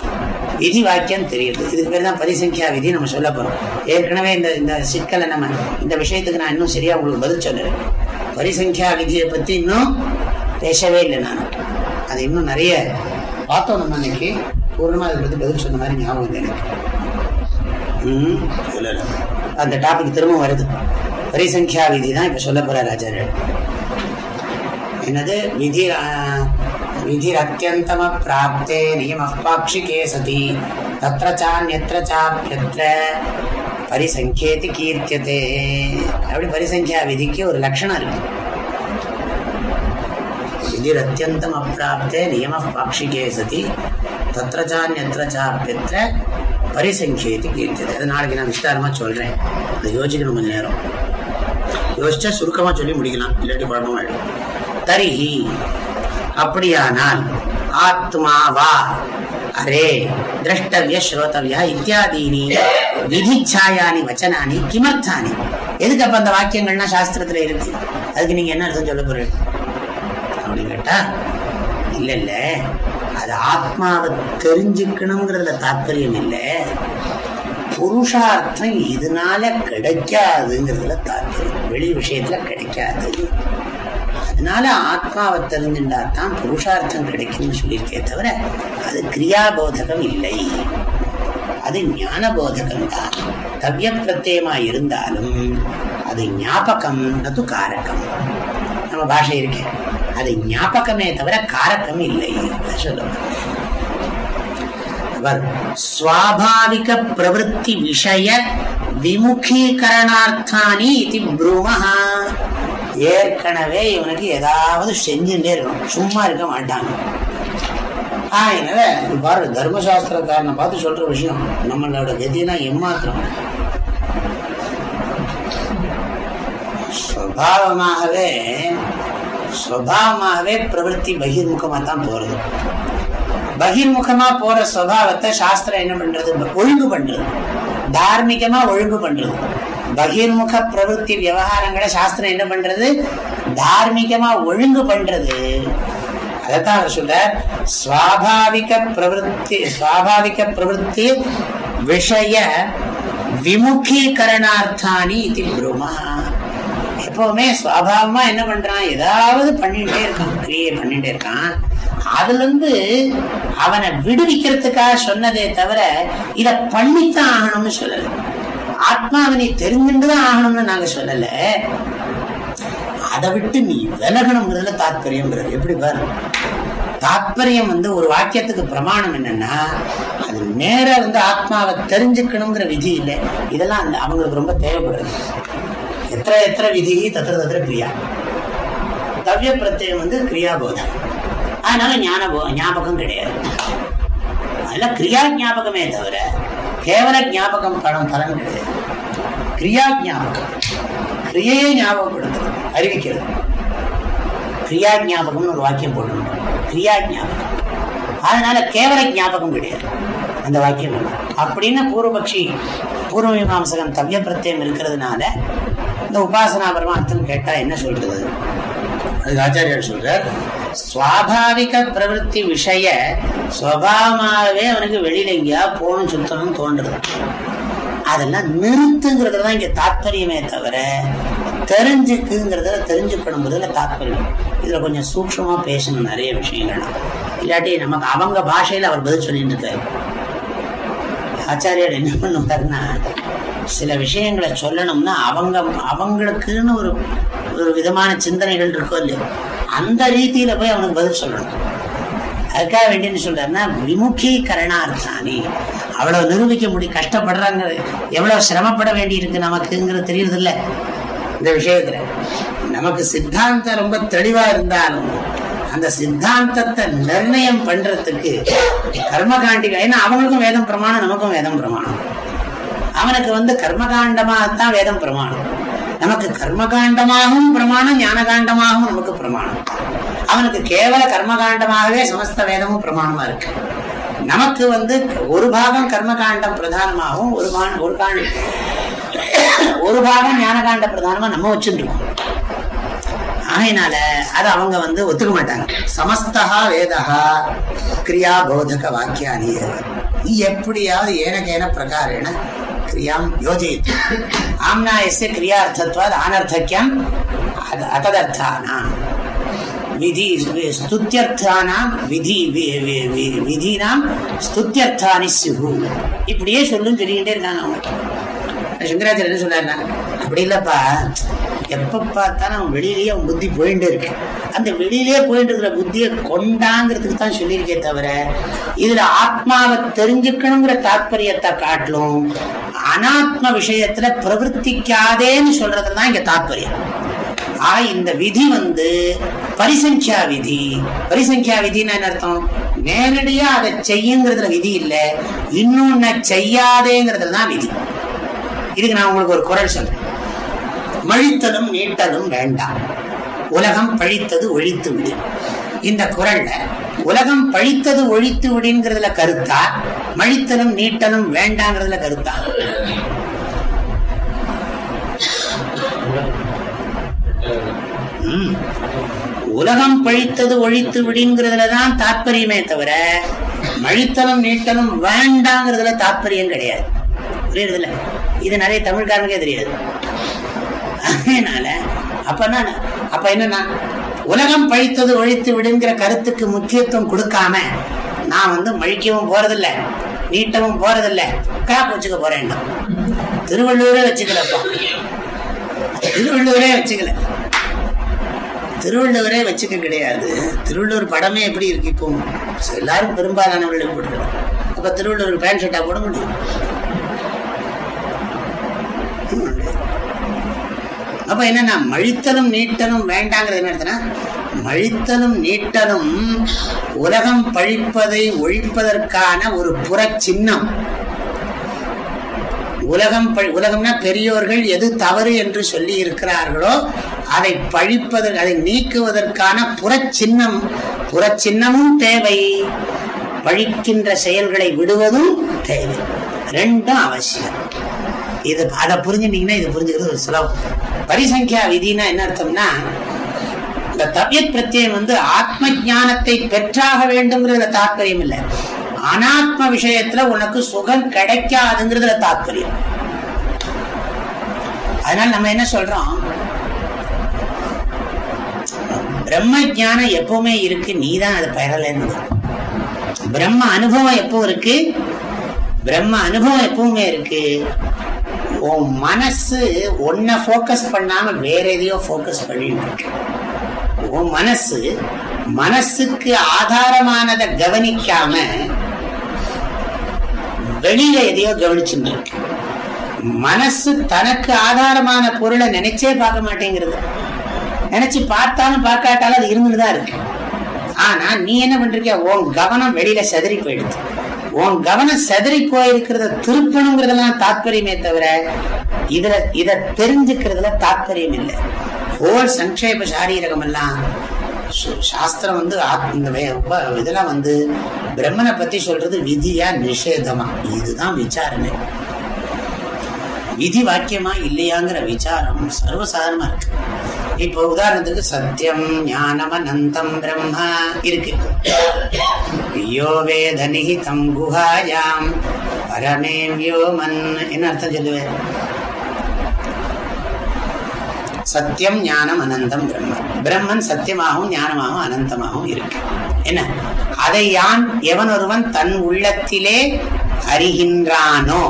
விதி வாக்கியம் தெரியுது. இதுக்கு பேர் தான் பரிசங்கியா விதி நம்ம சொல்ல போறோம். ஏற்கனவே இந்த இந்த சிக்கலை நம்ம இந்த விஷயத்துக்கு நான் இன்னும் சரியா உங்களுக்கு பதில் சொல்லுறேன் பரிசங்கியா விதியை பத்தி இன்னும் பேசவே இல்லை நான். அது இன்னும் நிறைய பார்த்தோம் நம்ம அன்னைக்கு பூர்ணமா அதை பத்தி பதில் சொன்ன மாதிரி ஞாபகம் இல்லை எனக்கு. ம், அந்த டாபிக் திரும்ப வருது. பரிசங்கியா விதி தான் இப்ப சொல்ல போறார் ஆச்சாரியர். என்னது? விதி விதிரத்தியந்தம பிராப்தே நியம பாட்சிகே சதி தத்திர சான்யத்திர பரிசங்கேதி கீர்த்தியதே அப்படி பரிசங்கியா விதிக்கு ஒரு லட்சணம் இருக்கு விதிர் அத்தியந்தம் அப்பிராப்தே நியம பாட்சிகே சதி தத்திர சாப்பியத்திர பரிசங்கேதி கீர்த்தியதே அது நாளைக்கு நான் விஸ்தாரமாக சொல்கிறேன் அது யோசிக்கணும் கொஞ்சம் நேரம் யோசிச்சா சுருக்கமாக சொல்லி முடிக்கலாம் இல்லாட்டி குழப்பமாயிடும் தரிஹி அப்படியானால் ஆத்மாவா அரே திரஷ்டவிய ஸ்ரோதவியா இத்தியாதீனி விதிச்சாயானி வச்சனானி கிமர்த்தானி எதுக்கு அப்ப அந்த வாக்கியங்கள்லாம் சாஸ்திரத்துல இருக்கு? அதுக்கு நீங்க என்ன அர்த்தம் சொல்ல போறீங்க? அப்படின்னு கேட்டா இல்ல இல்ல. அது ஆத்மாவை தெரிஞ்சுக்கணுங்கிறதுல தாற்பயம் இல்லை. புருஷார்த்தம் இதனால கிடைக்காதுங்கிறதுல தாற்பயம் வெளி விஷயத்துல கிடைக்காது. அதனால ஆத்மாவை தெரிஞ்சுட்டா தான் புருஷார்த்தம் கிடைக்கும்னு சொல்லியிருக்கே தவிர அது கிரியாபோதகம் இல்லை. அது ஞான போதகம் தான் தவ்ய பிரத்யமா இருந்தாலும் அது ஞாபகம் அது காரகம். நம்ம பாஷை இருக்கேன் அது ஞாபகமே தவிர காரகம் இல்லை. சொல்லுவோம் ஸ்வாபாவிக பிரவருத்தி விஷய விமுகீகரணார்த்தானி இது ப்ரூமஹா ஏற்கனவே இவனுக்கு ஏதாவது செஞ்சுட்டே இருக்கணும். சும்மா இருக்க மாட்டாங்க. அதனால பாரு தர்மசாஸ்திரக்காரனை பார்த்து சொல்ற விஷயம். நம்மளோட கதினா எம்மாத்திரம்? சுவாவமாகவே சுவாவமாகவே பிரவருத்தி பகிர்முகமா தான் போறது. பகிர்முகமா போற சுவாவத்தை சாஸ்திரம் என்ன பண்றது? ஒழுங்கு பண்றது. தார்மீகமா ஒழுங்கு பண்றது. பகிர்முக பிரவருத்தி விவகாரங்களை சாஸ்திரம் என்ன பண்றது? தார்மீகமா ஒழுங்கு பண்றது. அதைத்தான் அவர் சொல்றார். சுவாபாவிக பிரவருத்தி சுவாபாவிக பிரவருத்தி விஷய விமுகீகரணார்த்தானி இது பிரமா எப்பவுமே சுவாபாவமா என்ன பண்றான்? ஏதாவது பண்ணிட்டே இருக்கான் கிரியை பண்ணிட்டே இருக்கான். அதுல இருந்து அவனை விடுவிக்கிறதுக்காக சொன்னதே தவிர இத பண்ணித்தான் ஆகணும்னு சொல்லலை. ஆத்மாவை நீ தெரிஞ்சுட்டுதான் ஆகணும்னு நாங்க சொல்லல. அதை விட்டு நீ விலகணுங்கிறதுல தாத்பரியம்ங்கிறது. எப்படி பாரு? தாத்பரியம் வந்து ஒரு வாக்கியத்துக்கு பிரமாணம் என்னன்னா அது நேர வந்து ஆத்மாவை தெரிஞ்சுக்கணுங்கிற விதி இல்லை. இதெல்லாம் அந்த அவங்களுக்கு ரொம்ப தேவைப்படுறது. எத்தனை எத்தனை விதி தத்திர தத்திர கிரியா. தவ்ய பிரத்யம் வந்து கிரியாபோதம். அதனால ஞான ஞாபகம் கிடையாது. அதெல்லாம் கிரியா ஞாபகமே தவிர கேவல ஞாபகம் பணம் பலன் கிடையாது கிரியா ஞாபகம் கிரியையை ஞாபகப்படுத்துறது அறிவிக்கிறது. கிரியா ஞாபகம்னு ஒரு வாக்கியம் போடணும் கிரியா ஞாபகம். அதனால கேவல ஞாபகம் கிடையாது. அந்த வாக்கியம் அப்படின்னு பூர்வபக்ஷி பூர்வ மீமாம்சகன் தவ்ய பிரத்தியம் இருக்கிறதுனால இந்த உபாசனா பரமார்த்தம் கேட்டா என்ன சொல்றது? அதுக்கு ஆச்சாரியர் சொல்றார். சுவாபாவிக பிரவருத்தி விஷய சுவாவமாகவே அவனுக்கு வெளியில எங்கேயா போகணும் சுத்தணும்னு தோன்றுது அதெல்லாம் நிறுத்துங்கிறது தான் இங்க தாத்பரியமே தவிர தெரிஞ்சுக்குங்கிறதுல தெரிஞ்சுக்கணுங்கிறதுல தாத்பரியம். இதுல கொஞ்சம் சூக்ஷமா பேசணும் நிறைய விஷயங்கள். இல்லாட்டி நமக்கு அவங்க பாஷையில அவர் பதில் சொல்லிட்டு இருக்காரு. ஆச்சாரியர் என்ன பண்ணுவாருன்னா சில விஷயங்களை சொல்லணும்னா அவங்க அவங்களுக்குன்னு ஒரு ஒரு விதமான சிந்தனைகள் இருக்கும் இல்லையா அந்த ரீதியில போய் அவனுக்கு பதில் சொல்லணும். அதுக்காக வேண்டியன்னு சொல்றாருன்னா விமுகீகரணார்த்தானி அவ்வளவு நிரூபிக்க முடியும் கஷ்டப்படுறாங்க. எவ்வளவு சிரமப்பட வேண்டி இருக்கு நமக்குங்கிறது தெரியுது இல்ல இந்த விஷயத்துல நமக்கு சித்தாந்தம் ரொம்ப தெளிவா இருந்தாலும் அந்த சித்தாந்தத்தை நிர்ணயம் பண்றதுக்கு கர்மகாண்டிகள் ஏன்னா அவங்களுக்கும் வேதம் பிரமாணம் நமக்கும் வேதம் பிரமாணம். அவனுக்கு வந்து கர்மகாண்டமாகத்தான் வேதம் பிரமாணம். நமக்கு கர்மகாண்டமாகவும் பிரமாணம் ஞானகாண்டமாகவும் நமக்கு பிரமாணம். அவனுக்கு கேவல கர்மகாண்டமாகவே சமஸ்த வேதமும் பிரமாணமா இருக்கு. நமக்கு வந்து ஒரு பாகம் கர்மகாண்டம் பிரதானமாகவும் ஒரு ஒரு ஒரு பாகம் ஞானகாண்ட பிரதானமா நம்ம வச்சுருக்கோம். இருக்கோம் ஆகையினால அது அவங்க வந்து ஒத்துக்க மாட்டாங்க. சமஸ்தா வேதா கிரியா போதக வாக்கியானி எப்படியாவது ஏனகேன பிரகாரேண கிரியாம் யோஜயித்து ஆம்னா எஸ்ய கிரியார்த்தத்வாத் ஆனர்த்தக்கியம் அத- அததர்த்தானாம் விதி ஸ்துத்தியர்த்தானாம் விதி விதினாம் ஸ்துத்தியர்த்தானி சிகு இப்படியே சொல்லுன்னு சொல்லிக்கிட்டே இருக்காங்க அவங்க. சங்கராச்சாரியர் என்ன சொன்னார்னா அப்படி இல்லப்பா எப்ப பார்த்தாலும் அவன் வெளியிலேயே அவன் புத்தி போயிட்டு இருக்கு. அந்த வெளியிலேயே போயிட்டு இருக்கிற புத்தியை கொண்டாங்கிறதுக்கு தான் சொல்லியிருக்கே தவிர இதுல ஆத்மாவை தெரிஞ்சுக்கணுங்கிற தாற்பயத்தை காட்டிலும் அனாத்ம விஷயத்துல பிரவர்த்திக்காதேன்னு சொல்றதுதான் இங்க தாற்பயம். ஆ இந்த விதி வந்து பரிசங்கியா விதி. பரிசங்கியா விதின்னு என்ன அர்த்தம்? நேரடியா அதை செய்யுங்கிறதுல விதி இல்லை இன்னொன்னு செய்யாதேங்கிறதுல தான் விதி. இதுக்கு நான் உங்களுக்கு ஒரு குரல் சொல்றேன். மழித்தலும் நீட்டலும் வேண்டாம். உலகம் பழித்தது ஒழித்து விடு. இந்த குரல்ல உலகம் பழித்தது ஒழித்து விடுங்கிறதுல கருத்தா மழித்தலும் நீட்டலும் வேண்டாங்கிறதுல கருத்தா? உலகம் பழித்தது ஒழித்து விடுங்கிறதுல தான் தாற்பயமே தவிர மழித்தலும் நீட்டலும் வேண்டாங்கிறதுல தாற்பயம் கிடையாது. புரியுறதுல? இது நிறைய தமிழ்காரனுக்கே தெரியாது. அதனால அப்ப அப்ப என்னன்னா உலகம் பழித்தது ஒழித்து விடுங்கிற கருத்துக்கு முக்கியத்துவம் கொடுக்காம நான் வந்து மழிக்கவும் போறதில்ல நீட்டவும் போறதில்ல காப்பு வச்சுக்க போறேன் திருவள்ளூரே வச்சுக்கலப்பா. திருவள்ளூரே வச்சுக்கல. திருவள்ளுவரே வச்சுக்க கிடையாது. திருவள்ளுவர் படமே எப்படி இருக்கு இப்போ? எல்லாரும் பெரும்பாலானவர்களுக்கு போட்டுக்கிறாங்க அப்ப திருவள்ளுவர் பேண்ட் ஷர்ட்டா போட முடியும். அப்ப என்னன்னா மழித்தலும் நீட்டலும் வேண்டாங்கிறது என்ன மழித்தலும் நீட்டலும் உலகம் பழிப்பதை ஒழிப்பதற்கான ஒரு புற சின்னம். உலகம் பழி- உலகம்னா பெரியோர்கள் எது தவறு என்று சொல்லி இருக்கிறார்களோ அதை பழிப்பதற்கு அதை நீக்குவதற்கான புறச்சின்னம் புறச்சின்னமும் தேவை. பழிக்கின்ற செயல்களை விடுவதும் தேவை. ரெண்டும் அவசியம். இது அதை புரிஞ்சுட்டீங்கன்னா இது புரிஞ்சுக்கிறது ஒரு சுலபம் பரிசங்கியா விதினா என்ன அர்த்தம்னா இந்த தவ்யத் பிரத்யம் வந்து ஆத்ம ஞானத்தை பெற்றாக வேண்டும்ங்கிறதுல தாற்பயம் இல்லை. அனாத்ம விஷயத்துல உனக்கு சுகம் கிடைக்காதுங்கிறதுல தாற்பயம் அதனால நம்ம என்ன சொல்றோம்? பிரம்ம ஞானம் எப்பவுமே இருக்கு நீ தான் அதை பெறலன்னு பிரம்ம அனுபவம் எப்பவும் இருக்கு? பிரம்ம அனுபவம் எப்பவுமே இருக்கு. உன் மனசு ஒன்ன போக்கஸ் பண்ணாம வேற எதையோ போக்கஸ் பண்ணிட்டு இருக்கு. உன் மனசு மனசுக்கு ஆதாரமானதை கவனிக்காம வெளியில எதையோ கவனிச்சுட்டு இருக்கு. மனசு தனக்கு ஆதாரமான பொருளை நினைச்சே பார்க்க மாட்டேங்கிறது. நினைச்சு பார்த்தாலும் பார்க்காட்டாலும் அது இருந்துதான் இருக்கு. ஆனா நீ என்ன பண்றீங்க உன் கவனம் வெளியில செதறி போயிடுது. உன் கவனம் செதறி போயிருக்கிறத திருப்பணுங்கிறதுலாம் தாற்பயமே தவிர இதுல இத தெரிஞ்சுக்கிறதுல தாற்பயம் இல்லை. ஹோல் சங்கேப சாரீரகம் எல்லாம் சாஸ்திரம் வந்து இந்த இதெல்லாம் வந்து பிரம்மனை பத்தி சொல்றது விதியா நிஷேதமா? இதுதான் விசாரணை விதி வாக்கியமா இல்லையாங்கிற விசாரம் சர்வசாதாரணமா இருக்கு. இப்போ உதாரணத்துக்கு சத்தியம் ஞானம் அனந்தம் பிரம்மா இருக்கு. யோ வேத நிகிதம் குஹாயாம். பரமே வியோமன் என்ன அர்த்தம் சொல்லுவேன் சத்தியம் ஞானம் அனந்தம் பிரம்மன் பிரம்மன் சத்தியமாகவும் ஞானமாகவும் அனந்தமாகவும் இருக்கு. என்ன? அதை யான் எவன் ஒருவன் தன் உள்ளத்திலே அறிகின்றானோ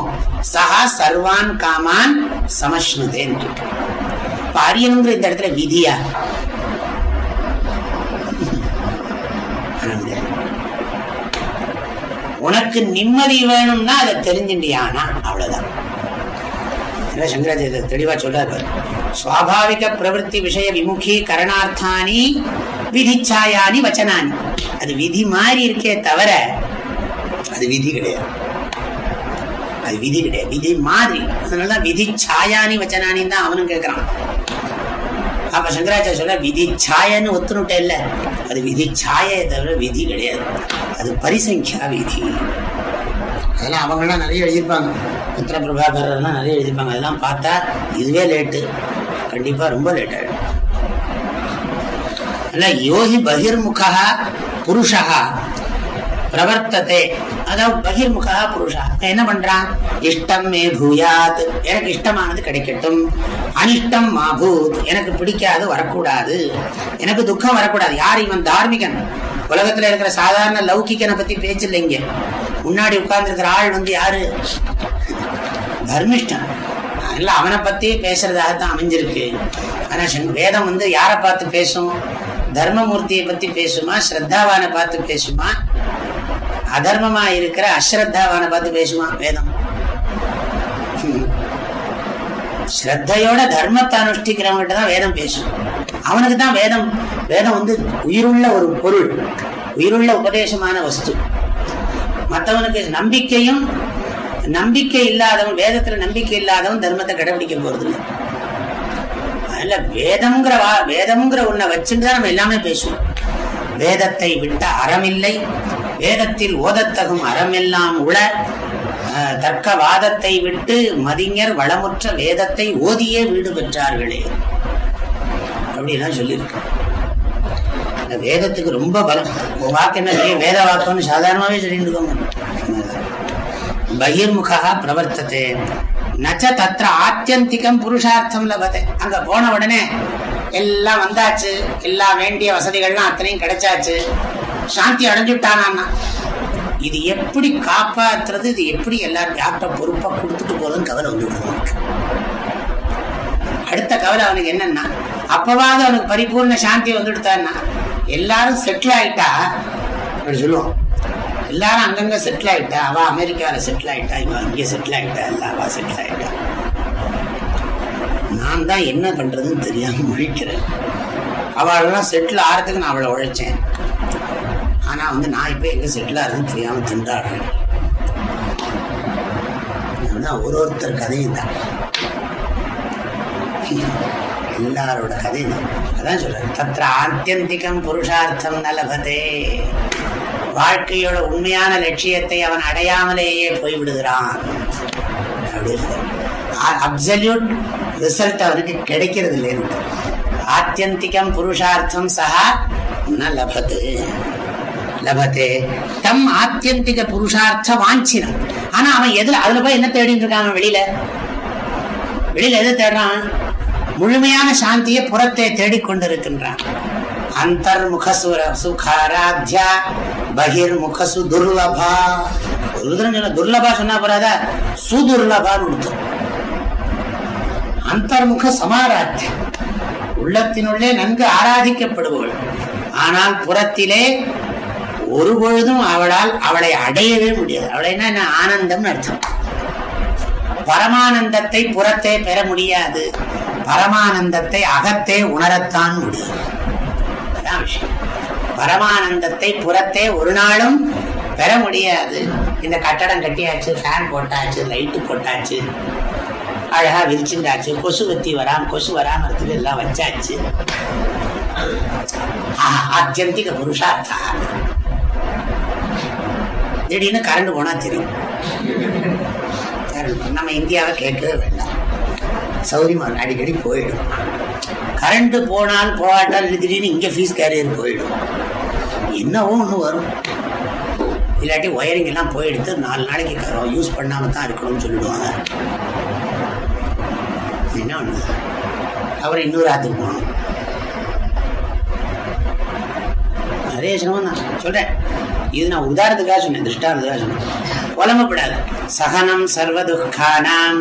சஹா சர்வான் காமான் சமஷ்ணுதேன் இப்ப அறியணுங்கிற இந்த இடத்துல விதியா? உனக்கு நிம்மதி வேணும்னா அதை தெரிஞ்சுட்டியானா? அவ்வளவுதான். சங்கராச்சாரிய தெளிவா சொல்றாரு சுவாபாவிக பிரவருத்தி விஷய விமுகி கரணார்த்தானி விதிச்சாயானி வச்சனானி. அது விதி மாதிரி இருக்கே தவிர அது விதி கிடையாது. அது விதி கிடையாது. விதி மாதிரி. அதனாலதான் விதி சாயானி வச்சனானின்னு தான் அவனும் கேட்கிறான் அப்ப சங்கராச்சாரிய சொல்ற விதி சாயன்னு ஒத்துனுட்டே இல்ல. அது விதி சாயை தவிர விதி கிடையாது. அது பரிசங்கியா விதி. அதெல்லாம் அவங்கெல்லாம் நிறைய எழுதியிருப்பாங்க. உத்திர பிரபாகரெல்லாம் நிறைய எழுதியிருப்பாங்க. அதெல்லாம் பார்த்தா இதுவே லேட்டு கண்டிப்பா ரொம்ப லேட் ஆயிடும். அல்ல யோகி பகிர்முகா புருஷா. பிரவர்த்ததே. அதாவது பகிர்முகா புருஷா. என்ன பண்றான் இஷ்டம் மே பூயாத். எனக்கு இஷ்டமானது கிடைக்கட்டும். அனிஷ்டம் மாபூத் எனக்கு பிடிக்காது வரக்கூடாது. எனக்கு துக்கம் வரக்கூடாது. யார் இவன்? தார்மிகன். உலகத்துல இருக்கிற சாதாரண லௌகிக்கனை பத்தி பேச்சு இல்லைங்க முன்னாடி உட்கார்ந்து இருக்கிற ஆள் வந்து யாரு? தர்மிஷ்டன். அதனால அவனை பத்தி பேசுறதாகத்தான் அமைஞ்சிருக்கு. ஆனா வேதம் வந்து யாரை பார்த்து பேசும்? தர்மமூர்த்தியை பத்தி பேசுமா? ஸ்ரத்தாவான பார்த்து பேசுமா? அதர்மமா இருக்கிற அஸ்ரத்தாவான பார்த்து பேசுமா வேதம். ஸ்ரத்தையோட தர்மத்தை அனுஷ்டிக்கிறவங்கிட்ட தான் வேதம் பேசும். அவனுக்கு தான் வேதம் வேதம் வந்து உயிருள்ள ஒரு பொருள் உயிருள்ள உபதேசமான வஸ்து. மற்றவனுக்கு நம்பிக்கையும் நம்பிக்கை இல்லாதவன் வேதத்துல நம்பிக்கை இல்லாதவன் தர்மத்தை கடைபிடிக்க போறது இல்லை அதனால வேதம்ங்கிற வா வேதம்ங்கிற ஒன்றை வச்சுட்டு தான் நம்ம எல்லாமே பேசுவோம். வேதத்தை விட்ட அறமில்லை வேதத்தில் ஓதத்தகும் அறமெல்லாம் உள அஹ், தர்க்கவாதத்தை விட்டு மதிஞர் வளமுற்ற வேதத்தை ஓதியே வீடு பெற்றார்களே. அப்படிலாம் சொல்லியிருக்கு. இந்த வேதத்துக்கு ரொம்ப பலம். வாக்கு என்ன வேத வாக்கம்னு சாதாரணமாவே சொல்லிட்டு இருக்கோங்க. பகிர்முகா பிரவர்த்ததே. நச்ச தத்திர ஆத்தியந்திகம் புருஷார்த்தம் லபத்தை அங்க போன உடனே எல்லாம் வந்தாச்சு. எல்லா வேண்டிய வசதிகள்லாம் அத்தனையும் கிடைச்சாச்சு. சாந்தி அடைஞ்சுட்டானா இது எப்படி காப்பாத்துறது? இது எப்படி எல்லாரும் டாக்டர் பொறுப்பா கொடுத்துட்டு போறதுன்னு கவலை வந்து அவனுக்கு அடுத்த கவலை அவனுக்கு என்னன்னா அப்பவாவது அவனுக்கு பரிபூர்ண சாந்தி வந்துடுத்தான்னா எல்லாரும் செட்டில் ஆயிட்டா? அப்படி சொல்லுவோம் எல்லாரும் அங்கங்க செட்டில் ஆயிட்டா? அவ அமெரிக்காவில் செட்டில் ஆயிட்டா? இவன் இங்கே செட்டில் ஆயிட்டா? இல்ல அவ செட்டில் ஆயிட்டா? நான் தான் என்ன பண்றதுன்னு தெரியாம முழிக்கிறேன். அவளெல்லாம் செட்டில் ஆறதுக்கு நான் அவளை உழைச்சேன். ஆனா வந்து நான் இப்ப எங்க செட்டில் ஆகுதுன்னு தெரியாம திண்டாடுறேன். ஒரு ஒருத்தர் கதையும் தான் எல்லாரோட கதை தான் அதான் சொல்றேன். தத்திர ஆத்தியந்திகம் புருஷார்த்தம் நலபதே. வாழ்க்கையோட உண்மையான லட்சியத்தை அவன் அடையாமலேயே போய்விடுகிறான். அப்சல்யூட் ரிசல்ட் அவனுக்கு கிடைக்கிறது இல்லைன்னு ஆத்தியந்திகம் புருஷார்த்தம் சகா ந லபது லபத்தே தம் ஆத்தியந்திக புருஷார்த்த வாஞ்சினம் ஆனா அவன் எதுல அதுல போய் என்ன தேடிட்டு இருக்கான் அவன் வெளியில? வெளியில எது தேடுறான்? முழுமையான சாந்தியை புறத்தை தேடிக்கொண்டிருக்கின்றான். அந்தர்முகசுர சுகாராத்யா பகிர்முகசு துர்லபா. சொன்ன துர்லபா சொன்னா போறாதா? சுதுர்லபான்னு கொடுத்தோம் அந்தர்முக சமாராத்தியம் உள்ளத்தினுள்ளே நன்கு ஆராதிக்கப்படுபவள். ஆனால் புறத்திலே ஒரு பொழுதும் அவளால் அவளை அடையவே முடியாது. அவளை என்ன ஆனந்தம்னு அர்த்தம். பரமானந்தத்தை புறத்தே பெற முடியாது. பரமானந்தத்தை அகத்தே உணரத்தான் முடியும். அதான் விஷயம். பரமானந்தத்தை புறத்தே ஒரு நாளும் பெற முடியாது. இந்த கட்டடம் கட்டியாச்சு ஃபேன் போட்டாச்சு லைட்டு போட்டாச்சு அழகா விரிச்சுண்டாச்சு கொசு வத்தி வராம கொசு வராம இருக்குது எல்லாம் வச்சாச்சு. ஆத்தியந்திக புருஷார்த்தா திடீர்னு கரண்ட் போனா தெரியும். நம்ம இந்தியாவை கேட்கவே வேண்டாம். சௌரியமா அடிக்கடி போயிடும். கரண்ட் போனால் போகாட்டால் திடீர்னு இங்க ஃபீஸ் கேரியர் போயிடும். என்னவோ ஒன்று வரும்? இல்லாட்டி ஒயரிங் எல்லாம் போயிடுத்து நாலு நாளைக்கு யூஸ் பண்ணாம தான் இருக்கணும்னு சொல்லிடுவாங்க. என்ன ஒண்ணு? அப்புறம் இன்னொரு ஆத்துக்கு போகணும். நிறைய சிரமம் தான். சொல்றேன். இது நான் உதாரணத்துக்காக சொன்னேன் திருஷ்டாந்தத்துக்காக சொன்னேன். புலம்பப்படாது சகனம் சர்வதுக்கானாம்.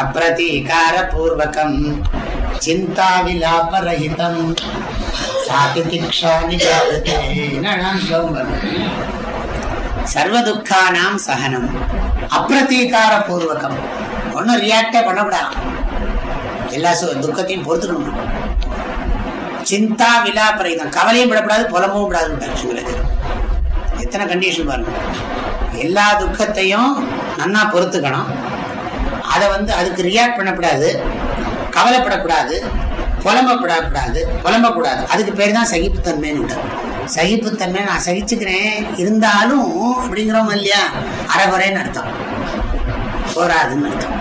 அப்ரதீகார பூர்வகம் சிந்தா விலாபரஹிதம் சாதிதிக்ஷா நிஜாதே சர்வதுக்கானாம் சகனம். அப்ரதீகார பூர்வகம் ஒன்னும் ரியாக்டே பண்ணக்கூடாது. எல்லா துக்கத்தையும் பொறுத்துக்கணும். சிந்தா விலாபரகிதம் கவலையும் விடப்படாது புலம்பவும் விடாதுன்னு எத்தனை கண்டிஷன் பாருங்க. எல்லா துக்கத்தையும் நன்னா பொறுத்துக்கணும். அதை வந்து அதுக்கு ரியாக்ட் பண்ணக்கூடாது கவலைப்படக்கூடாது புலம்பப்படக்கூடாது புலம்பக்கூடாது. அதுக்கு பேர் தான் சகிப்புத்தன்மைன்னு சகிப்புத்தன்மை நான் சகிச்சுக்கிறேன் இருந்தாலும் அப்படிங்கிறோம் இல்லையா? அறகுறைன்னு அர்த்தம். போராதுன்னு அர்த்தம்.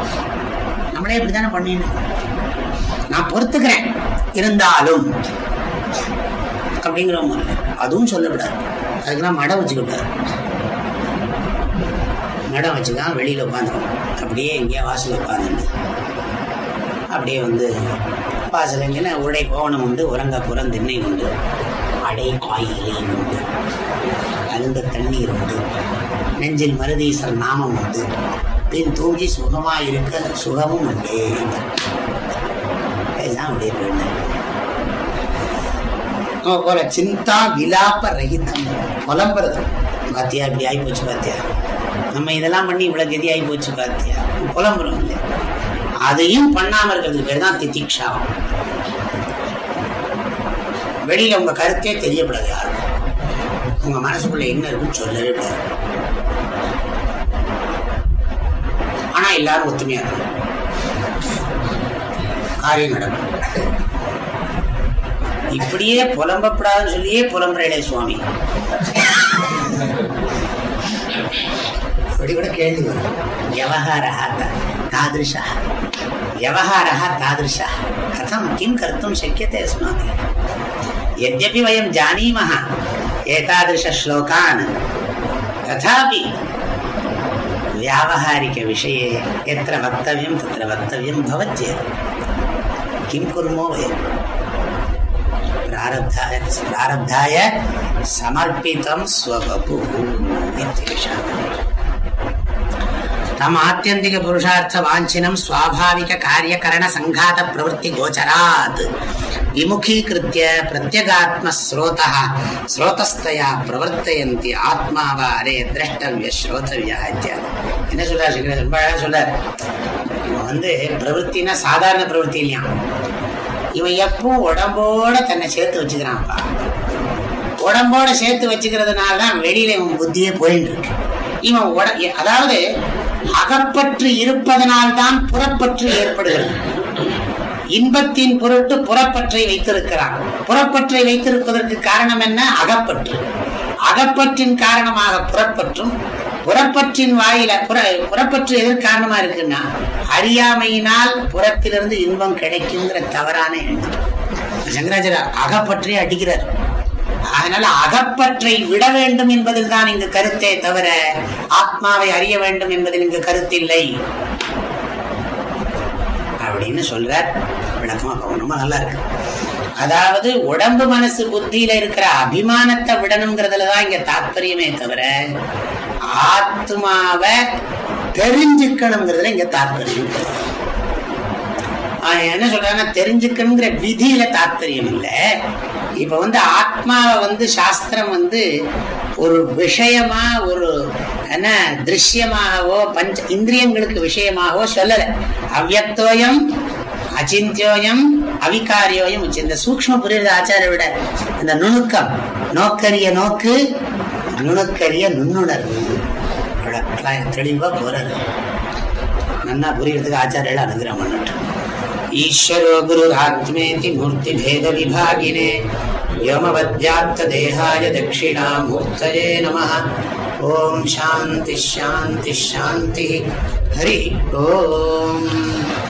நம்மளே இப்படி தானே பண்ணிடணும் நான் பொறுத்துக்கிறேன். இருந்தாலும். அப்படிங்கிறோம் அதுவும் சொல்லக்கூடாது அதுக்கெல்லாம் மடம் வச்சுக்கிட்டாரு. மடம் வச்சுதான் வெளியில உட்காந்துக்கணும் அப்படியே எங்கேயா வாசல் உட்காந்துட்டு அப்படியே வந்து வாசல் எங்கன்னா உடை கோவணம் உண்டு உறங்க புறம் திண்ணை உண்டு. அடை ஆயிலை உண்டு. அருந்த தண்ணீர் உண்டு. நெஞ்சில் மருதீசர் நாமம் உண்டு. பின் தூங்கி சுகமாக இருக்க சுகமும் உண்டு. இதுதான் அப்படி இருக்கு போல சிந்தா விலாப்ப ரகிதம் புலம்புறது. பாத்தியா இப்படி ஆகி போச்சு பாத்தியா? நம்ம இதெல்லாம் பண்ணி இவ்வளவு கதி ஆகி போச்சு பாத்தியா? புலம்புறோம் இல்லையா? அதையும் பண்ணாம இருக்கிறது பேர் தான் திதிக்ஷா வெளியில உங்க கருத்தே தெரியப்படாது யாருக்கும். உங்க மனசுக்குள்ள என்ன இருக்குன்னு சொல்லவே கூடாது. ஆனா எல்லாரும் ஒத்துமையா இருக்கணும். காரியம் நடக்கும் இப்படியே புலம்பப்படாதுன்னு சொல்லியே புலம்புறேடே சுவாமி இப்படி கூட கேள்வி வரும் வியவஹாரா தாதிருஷா வியவஹாரா தாதிருஷா கதம் கிம் கர்த்தும் சக்கியத்தை அஸ்மாபி यद्यपि वयं जानीमः एतादृशश्लोकान् तथापि व्यावहारिकविषये यत्र वक्तव्यं तत्र वक्तव्यं भवत्येव किं कुर्मो वयम् பிராரப்தாய பிராரப்தாய சமர்ப்பித்தம் ஸ்வபு தம் ஆத்தியந்திக புருஷார்த்த வாஞ்சினம் சுவாபாவிக காரியகரண சங்காத பிரவருத்தி கோச்சராத் விமுகீகிருத்திய பிரத்யகாத்ம ஸ்ரோதா ஸ்ரோதஸ்தயா பிரவர்த்தயந்தி ஆத்மாவா அரே திரஷ்டவிய ஸ்ரோதவியா இத்தியாதி என்ன சொல்றாரு ரொம்ப அழகா சொல்றார் வந்து பிரவருத்தினா சாதாரண பிரவருத்தி இல்லையா இவன் எப்பவும் உடம்போட தன்னை சேர்த்து வச்சுக்கிறான்ப்பா. உடம்போட சேர்த்து வச்சுக்கிறதுனால தான் வெளியில இவன் புத்தியே போயின்னு இருக்கு. இவன் உட அதாவது அகப்பற்று இருப்பதனால்தான் புறப்பற்று ஏற்படுகிறது. இன்பத்தின் பொருட்டு புறப்பற்றை வைத்திருக்கிறான். புறப்பற்றை வைத்திருப்பதற்கு காரணம் என்ன? அகப்பற்று. அகப்பற்றின் காரணமாக புறப்பற்றும் புறப்பற்றின் வாயில புற புறப்பற்று எதற்கு காரணமா இருக்குன்னா அறியாமையினால் புறத்திலிருந்து இன்பம் கிடைக்குங்கிற தவறான எண்ணம். சங்கராச்சாரியர் அகப்பற்றை அடிக்கிறார். அதனால அகப்பற்றை விட வேண்டும் என்பதில் தான் இங்கு கருத்தே தவிர ஆத்மாவை அறிய வேண்டும் என்பதில் இங்கு கருத்தில்லை அப்படின்னு சொல்றார். விளக்கமா பார்க்கணும். ரொம்ப நல்லா இருக்கு. அதாவது உடம்பு மனசு புத்தியில இருக்கிற அபிமானத்தை விடணுங்கிறதுலதான் இங்க தாற்பயமே தவிர ஆத்மாவை தெரிஞ்சுக்கணுங்கிறதுல இங்க தாற்பயம் என்ன சொல்றாங்கன்னா தெரிஞ்சுக்கணுங்கிற விதியில தாற்பயம் இல்ல. இப்ப வந்து ஆத்மாவை வந்து சாஸ்திரம் வந்து ஒரு விஷயமா ஒரு என்ன திருஷ்யமாகவோ பஞ்ச இந்திரியங்களுக்கு விஷயமாகவோ சொல்லல. அவ்யக்தோயம் அச்சிந்தியோயம் அவிகாரியோயம் இந்த சூக்ம புரியுது ஆச்சாரிய விட இந்த நுணுக்கம் நோக்கரிய நோக்கு நுணுக்கரிய நுண்ணுணர்வு அவ்வளோலாம் தெளிவாக போகிறது நல்லா புரியறதுக்கு ஆச்சாரியெல்லாம் அனுகிரகம் பண்ணட்டும். ஈஸ்வரோ குரு ஆத்மேதி மூர்த்தி பேத விபாகினே. யோமவத்யாத்த தேகாய தட்சிணா மூர்த்தயே நம. ஓம் சாந்தி ஷாந்தி ஷாந்தி ஹரி ஓம்.